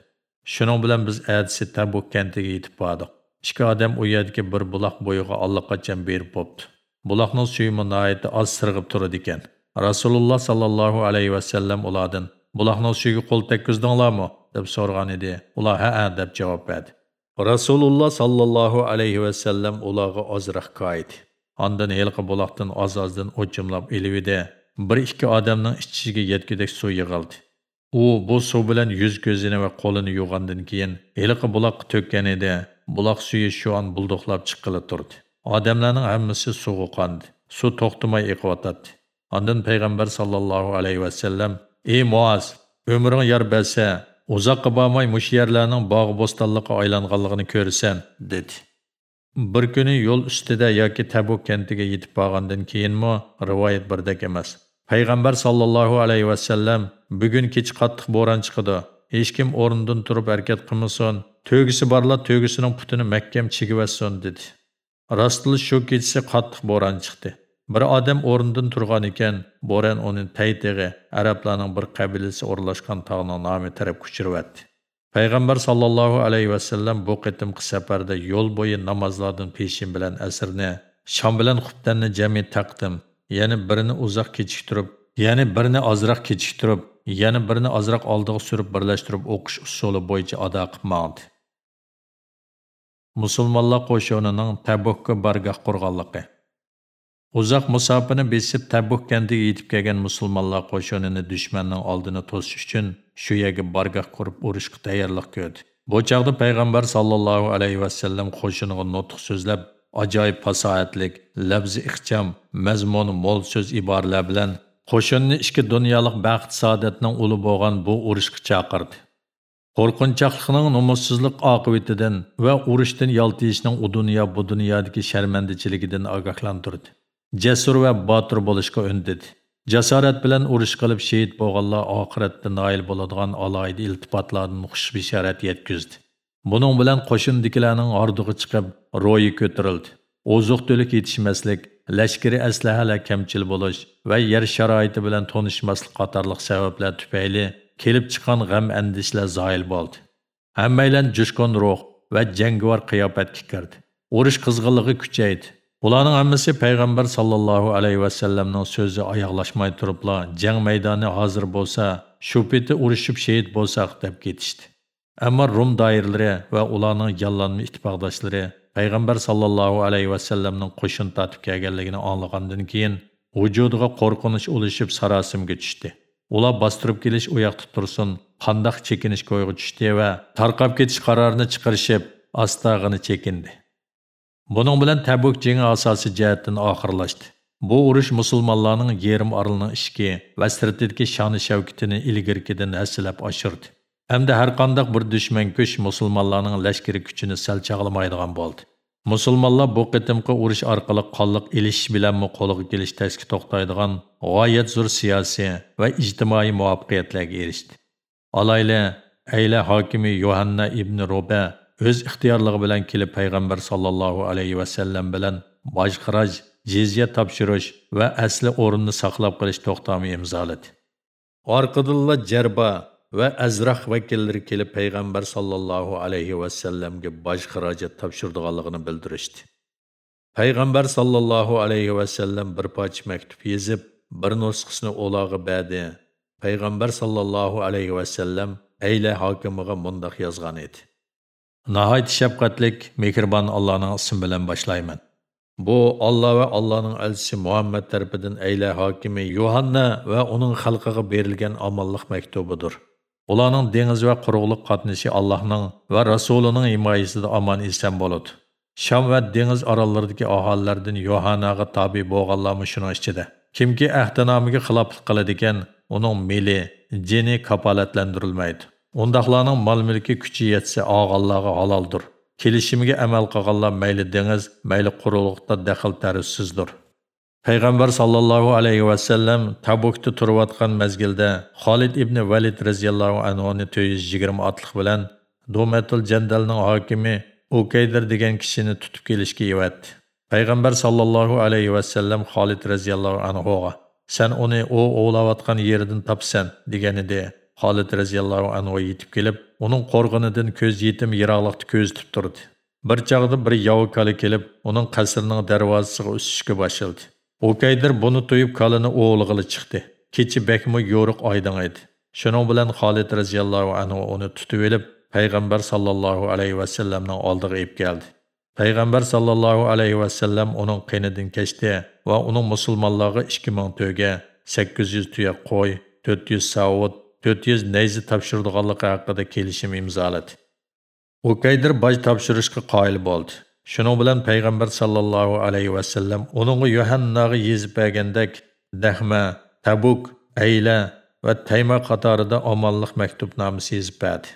Shuning bilan biz adisi Tabuk kentiga yetib bordik. Ikki odam u yerdagi bir buloq bo'yiga allaqachon berib bo'pti. Buloqning suyi nihoyatda oz sirg'ib turadi ekan. Rasululloh sallallohu alayhi vasallam ulardan buloqning suyiga qo'l tekkizdinglarmi deb so'rgan edi. Ular ha deb javob berdi. Rasululloh sallallohu alayhi vasallam ularga ozroq qo'ydi. Ondan helqi buloqdan oz-ozdan o'chimlab elividi. Bir ikki odamning ichishiga yetkidek suv yig'ildi. U bu suv bilan yuz ko'zini va qo'lini yuvgandan keyin helqi buloqqa to'kkan edi. Buloq suyi shu an bulduqlab chiqqili turdi. Odamlarning hammasi suvga qondi. Suv to'xtamay eqiyotdi. Ondan payg'ambar sallallohu alayhi va sallam: "Ey Muaz, umring yar bersa, uzoqqa bormay mush yerlarning bog' bo'stonliqqa aylanganligini ko'rsan", dedi. Bir kuni yo'l ustida yoki Tabuk kentiga yetib borgandan keyinmi rivoyat birdek emas. Payg'ambar sallallohu alayhi vasallam bugun kech qattiq bo'ron chiqdi. Hech kim o'rnidan turib harakat qilmasin. To'gisi barlar to'gisining putini mahkam chigivasin dedi. Rostli shu kechasi qattiq bo'ron chiqdi. Bir odam o'rnidan turgan ekan, bo'ron uni taytig'i arablarning bir qabilasi o'rlashgan tog'ning nomi taraf kuchirvatdi. Payg'ambar sallallohu alayhi vasallam bu qitimqi safarda yo'l bo'yi namozlardan peshin bilan asrni, shom bilan xubtanni jami taqdim, ya'ni birini uzoq kechiktirib, ya'ni birini ozroq kechiktirib, ya'ni birini ozroq oldiga surib birlashtirib o'qish usuli bo'yicha ado qilmoqdi. Musulmonlar qo'shinining Tabukka bargoh qurganligi Uzoq musofani besib Tabuk kendiga yetib kelgan musulmonlar qo'shinini dushmanning oldini to'sish uchun shu yerga bargoh qurib urushga tayyorlik ko'rdi. Bu chog'da payg'ambar sallallohu alayhi vasallam qo'shiniga nutq so'zlab, ajoyib fasoatlik labzi ixcham, mazmuni mo'l so'z iboralar bilan qo'shinni ichki dunyolik baxt saodatning uli bo'lgan bu urushga chaqirdi. Qo'rqinchoqlikning nomussizlik oqibatidan va urushdan yoltiyishning u dunyo bu dunyodagi sharmandichiligidan ogohlantirdi. Jasur va botir bo'lishga undidi. Jasorat bilan urush qilib shehid bo'lganlar oxiratda noil bo'ladigan alohida iltifotlardan xush bisharat yetkazdi. Buning bilan qo'shindikilarning ordig'i chiqib, ro'yi ko'tarildi. Ozuq-to'lik yetishmaslik, lashkari aslahalar kamchil bo'lish va yer sharoiti bilan tonishmaslik qatorliq sabablar tufayli kelib chiqqan g'am andishlar zoil bo'ldi. Hammaylan jushqon ruh va jangovar qiyofatga kirdi. Urush qizg'inligi kuchaydi. Ularning hammasi payg'ambar sallallohu alayhi vasallamning so'zi oyoqlashmay turibla jang maydoni hozir bo'lsa, shu peti urushib shahid bo'lsaq deb ketishdi. Ammo Rum doiralari va ularning yollanma ittifoqdoshlari payg'ambar sallallohu alayhi vasallamning qo'shin tatib kelganligini anglagandan keyin vujudiga qo'rqinish ulashib sarosimga tushdi. Ular bostirib kelish u yoqda tursin, qandoq chekinish ko'yga tushdi va tarqab ketish qarorini chiqarishib, astag'ini chekindi. Buning bilan Tabuk jengi asosiy jihatdan oxirlashdi. Bu urush musulmonlarning yerim orlining ishki va strategik shani shavkitini ilgirkidan aslab oshirdi. Hamda har qanday bir dushman kuch musulmonlarning lashkari kuchini sal chaqlamaydigan bo'ldi. musulmonlar bu qitimqi urush orqali qonliq ilish bilanmi qo'lga kelish tashki to'xtaydigan g'oyat zo'r siyosiy va ijtimoiy muvaffaqiyatlarga erishdi alayli ayla hokimi yohanna ibn roba o'z ixtiyorligi bilan kelib payg'ambar sollallohu alayhi vasallam bilan bojxiroj jizya topshirish va asli o'rinni saqlab qolish to'xtami imzoladi orqadilla jarba va azraq vakillari kelib payg'ambar sollallohu alayhi vasallamga boj xarajat topshirdiganligini bildirishdi. Payg'ambar sollallohu alayhi vasallam bir poch maktub yezib bir nusxasini o'log'i badi payg'ambar sollallohu alayhi vasallam ayla hokimiga mundoq yozgan edi. Nihoyat shafqatlik mehriban allohning ismi bilan boshlayman bu Allah va allohning elçisi muhammad tarafidan ayla hokimi yohanna va uning xalqiga berilgan amallıq maktubidir Ularning dengiz va quruqlik qatnashi Allohning va Rasulining himoyasida aman eson bo'ladi. Sham va dengiz orollaridagi aholilardan Yohannaga tabi bo'lganlarmi shuning ichida. Kimki ahdinomiga xiloflik qiladigan, uning meli, jini kapolatlantirilmaydi. Ondaqlarning mol-mulki kuchi yetsa og'allarga haloldir. Kelishimiga amal qilganlar mayli dengiz, mayli quruqlikda daxl tarissizdir. payg'ambar sallallohu alayhi vasallam tabukda turayotgan mezgilda xolid ibn valid roziyallohu anhuni to'rt yuz yigirma otliq bilan Dumatul jandalning hokimi ukaydir degan kishini tutib kelishga evatdi payg'ambar sallallohu alayhi vasallam xolid anhu ga: sen uni u ovlayotgan yeridan topsan deganida Халид разияллаху anhu yetib kelib uning qo'rg'inidan ko'z yetim yiroqlikda ko'zitib turdi bir chog'da bir yovi kali kelib uning qasrining darvozasiga usishga boshladi Ukaydir buni to'yib kalini o'g'lig'ili chiqdi. Kechi bekmi yo'riq oydin edi. Shuning bilan Xolid radhiyallohu anhu uni tutib olib, payg'ambar sallallohu alayhi vasallamning oldiga olib keldi. Payg'ambar sallallohu alayhi vasallam uning qinidan kechdi va uning musulmonlarga 2000 to'ga 800 tuya qo'y, 400 savut, 400 nayzi topshirdiganligi haqida kelishim imzoladi. Ukaydir boj topshirishga qoyil bo'ldi. Şunun bilan payg'ambar sallallohu alayhi vasallam uningga Yohannaga yezib bergandek Dahma, Tabuk, Ayla va Tayma qatorida omonlik maktubnomasi yezib berdi.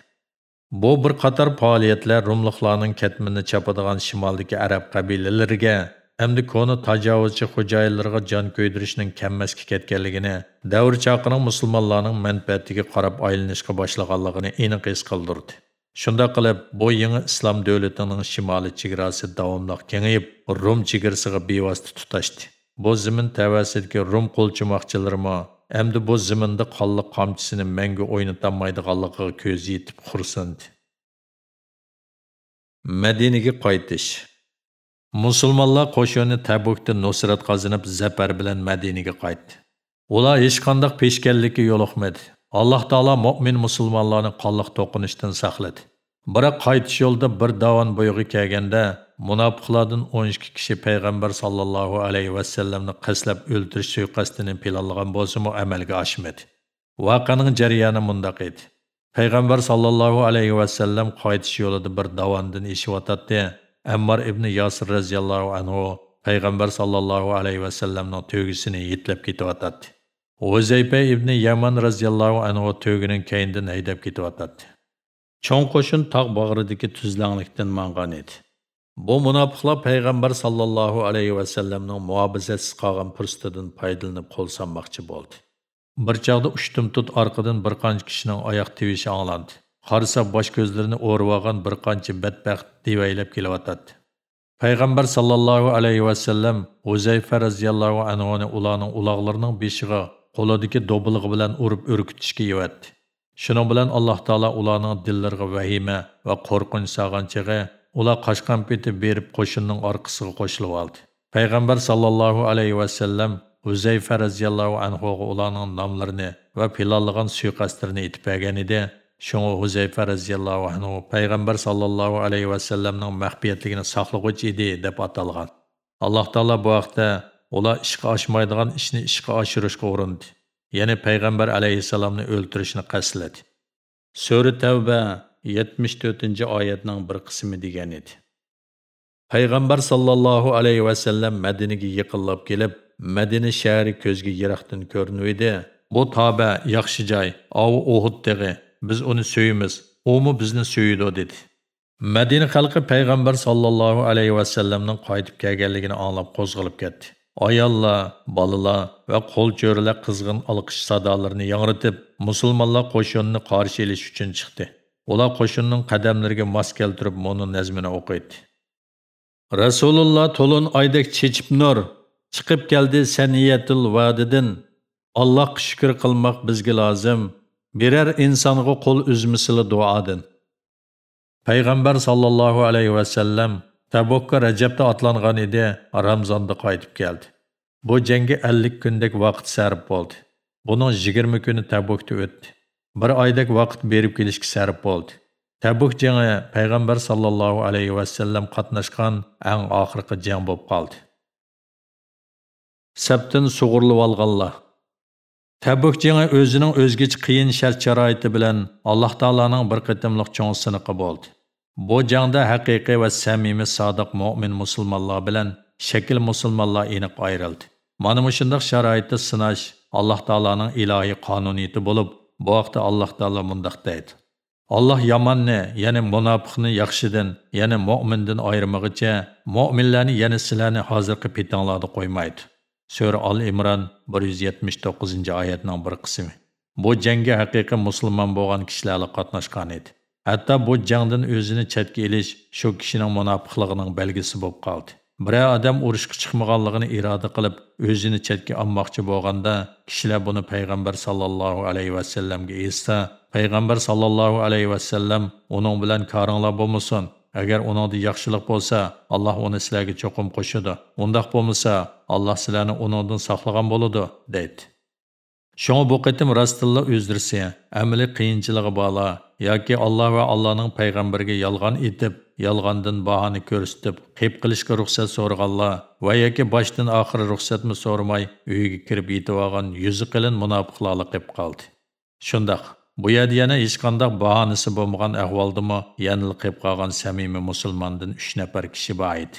Bu bir qator faoliyatlar Rumliqlarning ketmini chapadigan shimoldagi arab qabilalariga hamda koni tajovuzchi xo'jayinlarga jon ko'ydirishning kammasga ketganligini, davr chaqining musulmonlarning manfaatiga qarab aylanishga boshlaganligini aniq his qildirdi. Shunda qilib, bu yangi islom davlatining shimoliy chegarasi davomli kengayib, Rum chegarasiga bevosita tutashdi. Bu zimin tavasidagi Rum qo'lchimoqchilarimi Әмді bu ziminda qonli qamchisini mangu o'ynatolmaydiganligiga ko'z yetib xursand. Madinaga qaytish. Musulmonlar qo'shini Tabukda nusrat qozonib zafar bilan Madinaga qaytdi. Ular hech qanday peshkanlikka yo'liqmadi. alloh taolo mu'min musulmonlarni qonliq to'qinishdan saqladi biroq qaytish yo'lida bir davon bo'yig'i kelganda munofiqlardan o'n ikki kishi payg'ambar sollallohu alayhi vasallamni qaslab o'ltirish suiqasdini planlagan bo'lsimi amalga oshmadi voqeaning jarayoni mundoq edi payg'ambar sollallohu alayhi vasallam qaytish yo'lida bir davondan eshivyotadi ammar ibn yosir roziyallohu anhu payg'ambar sollallohu alayhi vasallamning to'gisini yetlab ketyotadi Uzaypa ibn Yaman raziyallohu anhu to'gining keyindan haydab ketyotdi. Cho'ng qo'shin tog' bag'ridagi tuzlanglikdan mangan edi. Bu munofiqlar payg'ambar sallallohu alayhi va sallamning muobizatsiz qolgan fursatidan foydalanib qo'l solmoqchi bo'ldi. Bir chog'da ushtum tut orqadan bir qancha kishining oyoq tevishi anglandi. Qarasa bosh ko'zlarini o'rib olgan bir qancha badbaxt devaylab kelyotdi. payg'ambar sallallohu alayhi vasallam Uzayfa raziyallohu anhuni ularning uloqlarining beshiga qo'lidagi dobilig'i bilan urib o'rkitishga yevatdi shuning bilan alloh taolo ularning dillariga vahima va qo'rqinch solganchig'i ular qochqan peti berib qo'shinning orqasiga qo'shilib oldi payg'ambar sallallohu alayhi vasallam Uzayfa radhiyallohu anhu ularning nomlarini va planlagan suiqasdlarini aytib bergan edi. Shunga Huzayfa radhiyallohu anhu payg'ambar sallallohu alayhi vasallamning maxfiyatligini saqlag'uvchi edi deb atalgan. Alloh taolo bu vaqtda ular ishga oshmaydigan ishni ishga oshirishga urindi ya'ni payg'ambar alayhissalomni o'ltirishni qasladi sura tavba 74 oyatning bir qismi degan edi payg'ambar sollallohu alayhi vasallam madinaga yiqinlab kelib madina shahri ko'zga yiroqdan ko'rinuvdi bu toba yaxshi joy ovi uhud deg'i biz uni suyimiz umi bizni suyidi dedi Madina xalqi payg'ambar sallallohu alayhi vasallamning qaytib kelganligini anglab qo'zg'alib ketdi. Ayollar, bolalar va qo'l cho'rilar qizg'in olqish sadolarini yangritib, musulmonlar qo'shinni qarshi olish uchun chiqdi. Ular qo'shinning qadamlariga mos keltirib, mo'ni nazmini o'qiydi. Rasululloh to'lin oydek chechib nur chiqib keldi saniyatul vadidan. Allohga shukr qilmoq bizga lozim. Birer insonga qo'l uzmisili duodan. payg'ambar sollallohu alayhi vasallam tabukka rajabda otlangan edi ramzonda qaytib keldi. Bu jangga 50 kundak vaqt sarf bo'ldi. Buning 20 kuni tabukda o'tdi. Bir oydak vaqt berib kelishga sarf bo'ldi. Tabuk jangi payg'ambar sollallohu alayhi vasallam qatnashgan eng oxirgi jang bo'lib qoldi. Sabtin sug'urilib olganlar. Tabuk jangi o'zining o'zgacha qiyin shart sharoiti bilan Alloh taolaning bir qitimliq cho'ng siniqi bo'ldi. Bu jangda haqiqiy va samimiy sodiq mo'min musulmonlar bilan shakl musulmonlar aniq ayrildi. Mana shunday sharoitda sinash Alloh taolaning ilohiy qonuniyati bo'lib, bu vaqtda Alloh taolo mundaq deydi. Alloh yomonni, ya'ni munofiqni yaxshidan, ya'ni mo'mindan ayirmag'icha, mo'minlarni, ya'ni sizlarni hozirgi petinglarda qo'ymaydi. Al-Imron 179-oyatning bir qismi. Bu jangga haqiqiy musulmon bo'lgan kishilar qatnashgan edi. Hatto bu jangdan o'zini chetga elish shu kishining munofiqligining belgisi bo'lib qoldi. Biror odam urushga chiqmaganligini iroda qilib, o'zini chetga olmoqchi bo'lganda, kishilar buni payg'ambar sallallohu alayhi va sallamga aytsa, payg'ambar sallallohu alayhi va sallam uning bilan koringlar bo'lmasin, agar uningda yaxshilik bo'lsa, Alloh uni sizlarga cho'qim qo'shadi. Undoq bo'lmasa, Alloh sizlarni uningdan saqlagan bo'ladi, deydi. Şoڭa bu qitim rastilla o'zdirsa, amli qiyinchiligi bola yoki Alloh va Allohning payg'ambariga yolg'on etib, yolg'ondan bahona ko'rsatib, qilib qilishga ruxsat so'rganlar va yoki boshdan oxiri ruxsatni so'rmay, uyiga kirib yetib olgan yuzi qilin munofiqlarga qilib qoldi. Shundaq Bu yerda yana hech qanday bahonasi bo'lmagan ahvoldami yanil qilib qolgan samimiy musulmondan 3 nafar kishi bor edi.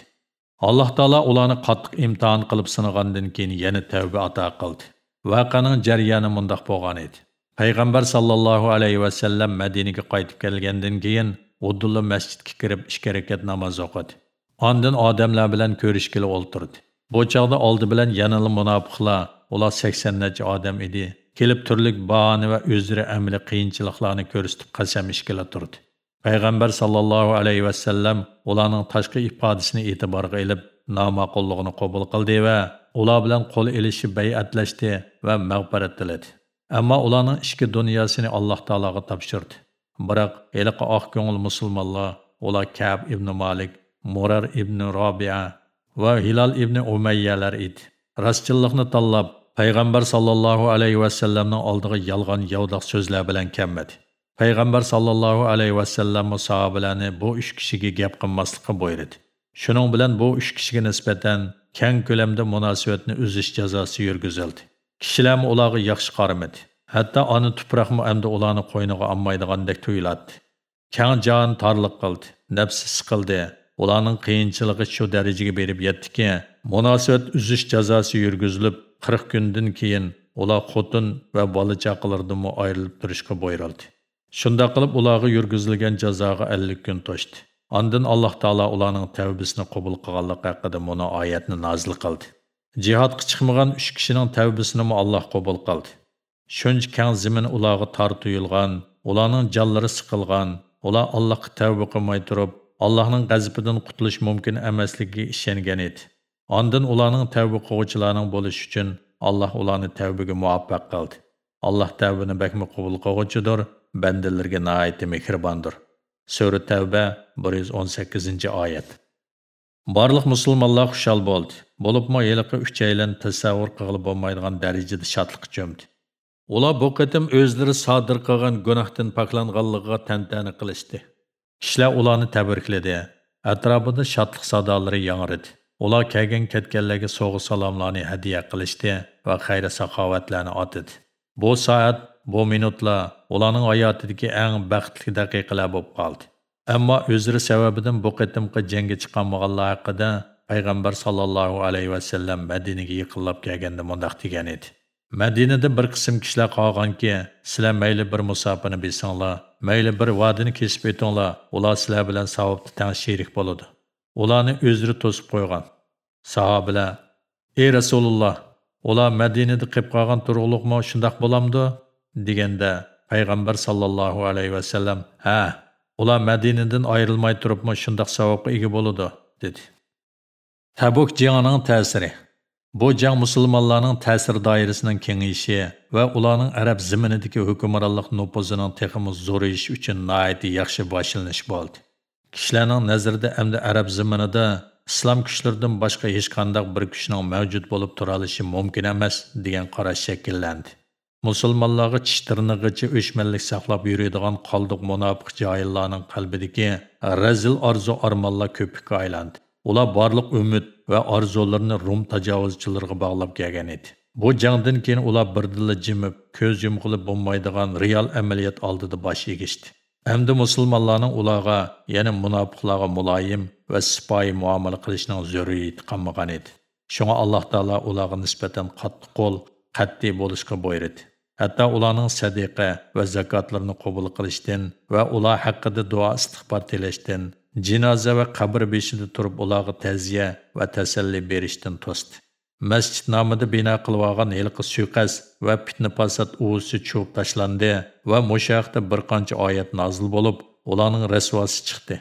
Alloh taolo ularni qattiq imtihon qilib sinagandan keyin yana tavba ato qildi. Voqeaning jarayoni mundaq bo'lgan edi. Payg'ambar sallallohu alayhi va sallam Madinaga qaytib kelgandan keyin Udullah masjidga kirib ikki rakat namoz o'qidi. Ondan odamlar bilan ko'rishgili o'ltirdi. Bu chog'da oldi bilan yanali munofiqlar, ular 80 nacha odam edi. Kelib turlik bahona va o'zlari amali qiyinchiliklarni ko'rsatib qasam ishkila turdi. Payg'ambar sallallohu alayhi va sallam ularning tashqi ifodasini e'tiborga olib, nomaqulligini qabul qildi va ular bilan qo'l elishib bay'atlashdi va mag'firat tiladi. Ammo ularning ichki dunyosini Alloh taologa topshirdi. Biroq eliqi oq ko'ngil musulmonlar ular Ka'b ibn Malik, Murar ibn Robi'a va Hilal ibn Umayyalar edi. Rastchillikni tanlab payg'ambar sollallohu alayhi vasallamning oldiga yolg'on yovdoq so'zlar bilan kelmadi payg'ambar sollallohu alayhi vasallam sahobalarni bu uch kishiga gap qilmaslikqa buyurdi. Shuning bilan bu uch kishiga nisbatan keng ko'lamda munosabatni uzish jazosi yurgizildi. Kishilarmi ularga yaxshi qaramadi. Hatto ona tuproqmi hamda ularni qo'yniga olmaydigandek tuyuladi kang jon torliq qildi nafsi siqildi ularning qiyinchiligi shu darajaga berib yetdiki munosabat uzish jazosi yurgizilib 40 kundan keyin ular xotin va bola chaqalardan ayrilib turishga buyurildi. Shunda qilib ularga yurgizilgan jazoga 50 kun to'shdi. Ondan Alloh taolo ularning tavbasini qabul qilganligi haqida buni oyatni nozil qildi. Jihodga chiqmagan 3 kishining tavbasini Alloh qabul qildi. Shuncha kang zamin ularga tor tuyulgan, ularning jonlari siqilgan, ular Allohga tavba qilmay turib, Allohning g'azabidan qutulish mumkin emasligiga ishongan edi. Ondan ularning tavba qiluvchilarning bo'lish uchun Alloh ularni tavbaga muvaffaq qildi. Alloh tavbani bakmi qabul qiluvchidir, bandalarga nihoyatda mehribondir. Sura Tavba 118-oyat. Barliq musulmonlar xushal bo'ldi. Bo'libmi yiliqi 3 aylan tasavvur qilib bo'lmaydigan darajada shodlik cho'mdi. Ular bu qatim o'zlari sodir qilgan gunohdan poklanganligiga tantana qilishdi. Kishilar ularni tabrikladi. Atrofida shodlik sadolari yangradi. Ular kelgan ketganlarga so'g'i salomlarni hadiya qilishdi va xayr saxovatlarni otdi. Bu soat, bu minutlar ularning hayotidagi eng baxtli daqiqalar bo'lib qoldi. Ammo o'zlari sababidan bu qatimqi jangga chiqmaganlar haqida payg'ambar sollallohu alayhi vasallam Madinaga yaqinlab kelganda mundaq degan edi. Madinada bir qism kishilar qolganki, sizlar mayli bir musofani bilsanglar mayli bir vodini kesib o'tinglar, ular sizlar bilan savobda tang sherik bo'ladi. Ularni o'zri to'sib qo'ygan. Sahobalar: "Ey Rasululloh, ular Madinada qilib qolgan turug'liqmi shundoq bo'lamdi?" deganda payg'ambar sallallohu alayhi vasallam: "Ha, ular Madinadan ayrilmay turibmi shundoq savobga ega bo'ladi", dedi. Tabuk jangining ta'siri Bu jang musulmonlarning ta'sir doirasining kengayishi va ularning arab zaminidagi hukmronlik nupuzining texmi zo'rayishi uchun nihoyatda yaxshi boshlanish bo'ldi. Kishilarning nazarida endi arab zaminida islom kuchlaridan boshqa hech qanday bir kuchning mavjud bo'lib tura olishi mumkin emas degan qarash shakllandi. Musulmonlarga tish tirnig'icha o'chmanlik saqlab yuradigan qoldiq munofiq joyillarning qalbidagi razil orzu armonlar ko'pikka aylandi. Ular barliq umid va orzularini Rum tajovuzchilariga bog'lab kelgan edi. Bu jangdan keyin ular birdilla jimib, ko'z yumqilib bo'lmaydigan real amaliyot oldida bosh egishdi. Endi musulmonlarning ularga, ya'ni munofiqlarga muloyim va sipoyi muomala qilishning zaruriyati qolmagan edi. Shunga Alloh taolo ularga nisbatan qattiq qo'l, qat'iy bo'lishga buyurdi. Hatto ularning sadiqa va zakotlarini qabul qilishdan va ular haqida duo istig'for tilashdan jinoza va qabr beshida turib ularga ta'ziya va tasalli berishdan to'sdi masjid nomida bino qilib olgan hilqi suiqas va fitna fasod uvusi chuvib tashlandi va mushaqda bir qancha oyat nozil bo'lib ularning rasvosi chiqdi.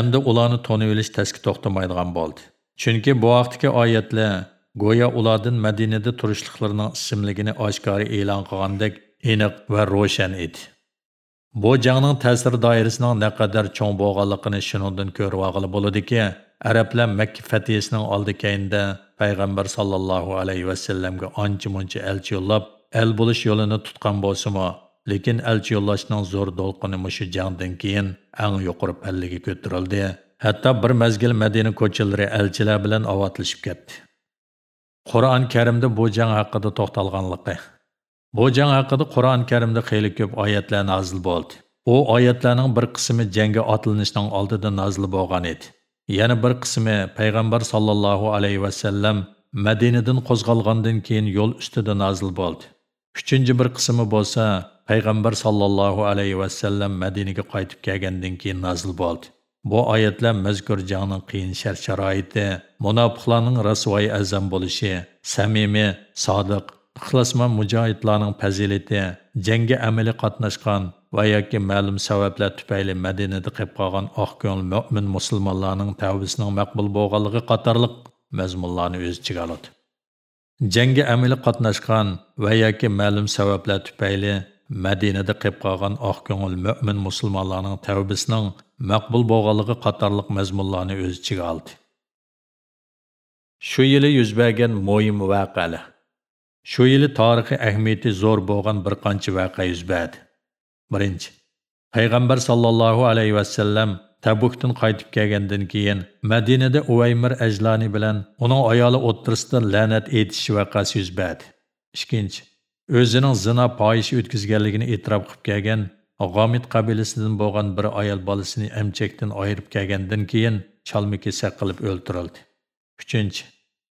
Endi ularni to'nib olish taski to'xtamaydigan bo'ldi. Chunki bu vaqtdagi oyatlar go'yo ulardan madinada turishliklarining ismligini oshkori e'lon qilgandek aniq va ro'shan edi. Bu jangning ta'sir doirasining naqadar cho'ng bo'lganligini shuningdan ko'rib olg'ili bo'ladiki, arablar Makka fathisining oldi keyinda payg'ambar sallallohu alayhi vasallamga ancha-muncha elchi yo'llab, el bo'lish yo'lini tutgan bo'lsa-mu, lekin elchi yo'llashning zo'r to'lqini mushu jangdan keyin eng yuqori pallaga ko'tarildi. Hatto bir mazgil Madina ko'chalari elchilar bilan avatlashib ketdi. Qur'on Karimda bu jang haqida to'xtalganligi Bu jang haqida Qur'on Karimda xeyli ko'p oyatlar nozil bo'ldi. U oyatlarning bir qismi jangga otlanishning oldida nozil bo'lgan edi. Yana bir qismi payg'ambar sallallohu alayhi va sallam Madinadan qo'zg'algandan keyin yo'l ustida nozil bo'ldi. Uchinchi bir qismi bo'lsa payg'ambar sallallohu alayhi va sallam Madinaga qaytib kelgandan keyin nozil bo'ldi. Bu oyatlar mazkur jangning qiyin shart-sharoiti, munofiqlarning rasvoyi azam bo'lishi, samimiy, sodiq ixlosmon mujohidlarning fazilati jangga amali qatnashgan va yoki ma'lum sabablar tufayli madinada qilib qolgan oq ko'ngil mo'min musulmonlarning tavbasining maqbul bo'lganligi qatorliq mazmunlarni o'z ichiga oladi. Jangga amaliy qatnashgan va yoki ma'lum sabablar tufayli madinada qilib qolgan oq ko'ngil mo'min musulmonlarning tavbasining maqbul bo'lganligi qatorliq mazmunlarni o'z ichiga oldi. Shu yili yuz bergan mo'yim voqealar Shu yili tarixiy ahamiyati zo'r bo'lgan bir qancha voqea yuz berdi. Birinchi, payg'ambar sallallohu alayhi vasallam Tabukdan qaytib kelgandan keyin Madinada Uvaymir Ajlani bilan uning ayoli o'ttirisida la'nat etish voqeasi yuz berdi. Ikkinchi, o'zining zina poyishi o'tkazganligini e'tirof qilib kelgan G'omid qabilasidan bo'lgan bir ayol bolasini emchakdan ayirib kelgandan keyin chalmi kesak qilib o'ldirildi. Uchinchi,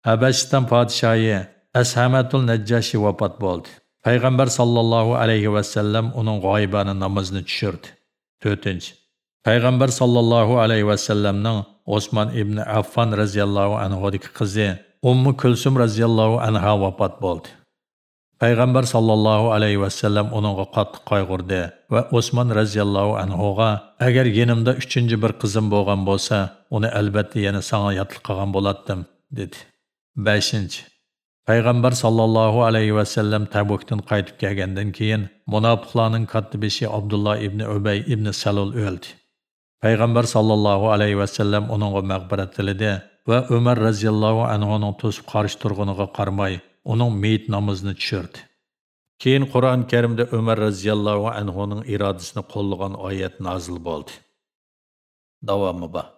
Habashiston podshoyi Наджаши Najjashi vafot Пайғамбар Payg'ambar алейхи alayhi va sallam uning түшірді. namozini tushirdi. 4. Payg'ambar sallallohu alayhi va sallamning Osman ibn Affan radhiyallohu anhudagi qizi Ummu Kulsum radhiyallohu anha vafot bo'ldi. Payg'ambar sallallohu alayhi va sallam uningga qattiq qayg'urdi va Osman radhiyallohu anhuga agar yenimda 3 bir qizim bo'lgan bo'lsa, uni albatta yana senga yotliq bo'lardim, dedi. 5. Payg'ambar sollallohu alayhi vasallam tabukdan qaytib kelgandan keyin munofiqlarning kattibishi abdulloh ibn ubay ibn salul o'ldi. Payg'ambar sollallohu alayhi vasallam uningga mag'firat tiladi va umar roziyallohu anhuning to'sib qarshi turg'uniga qaramay uning meyit namozini tushirdi. Keyin Qur'on karimda umar roziyallohu anhuning irodasini qo'llagan oyat nozil bo'ldi. Davomi bor.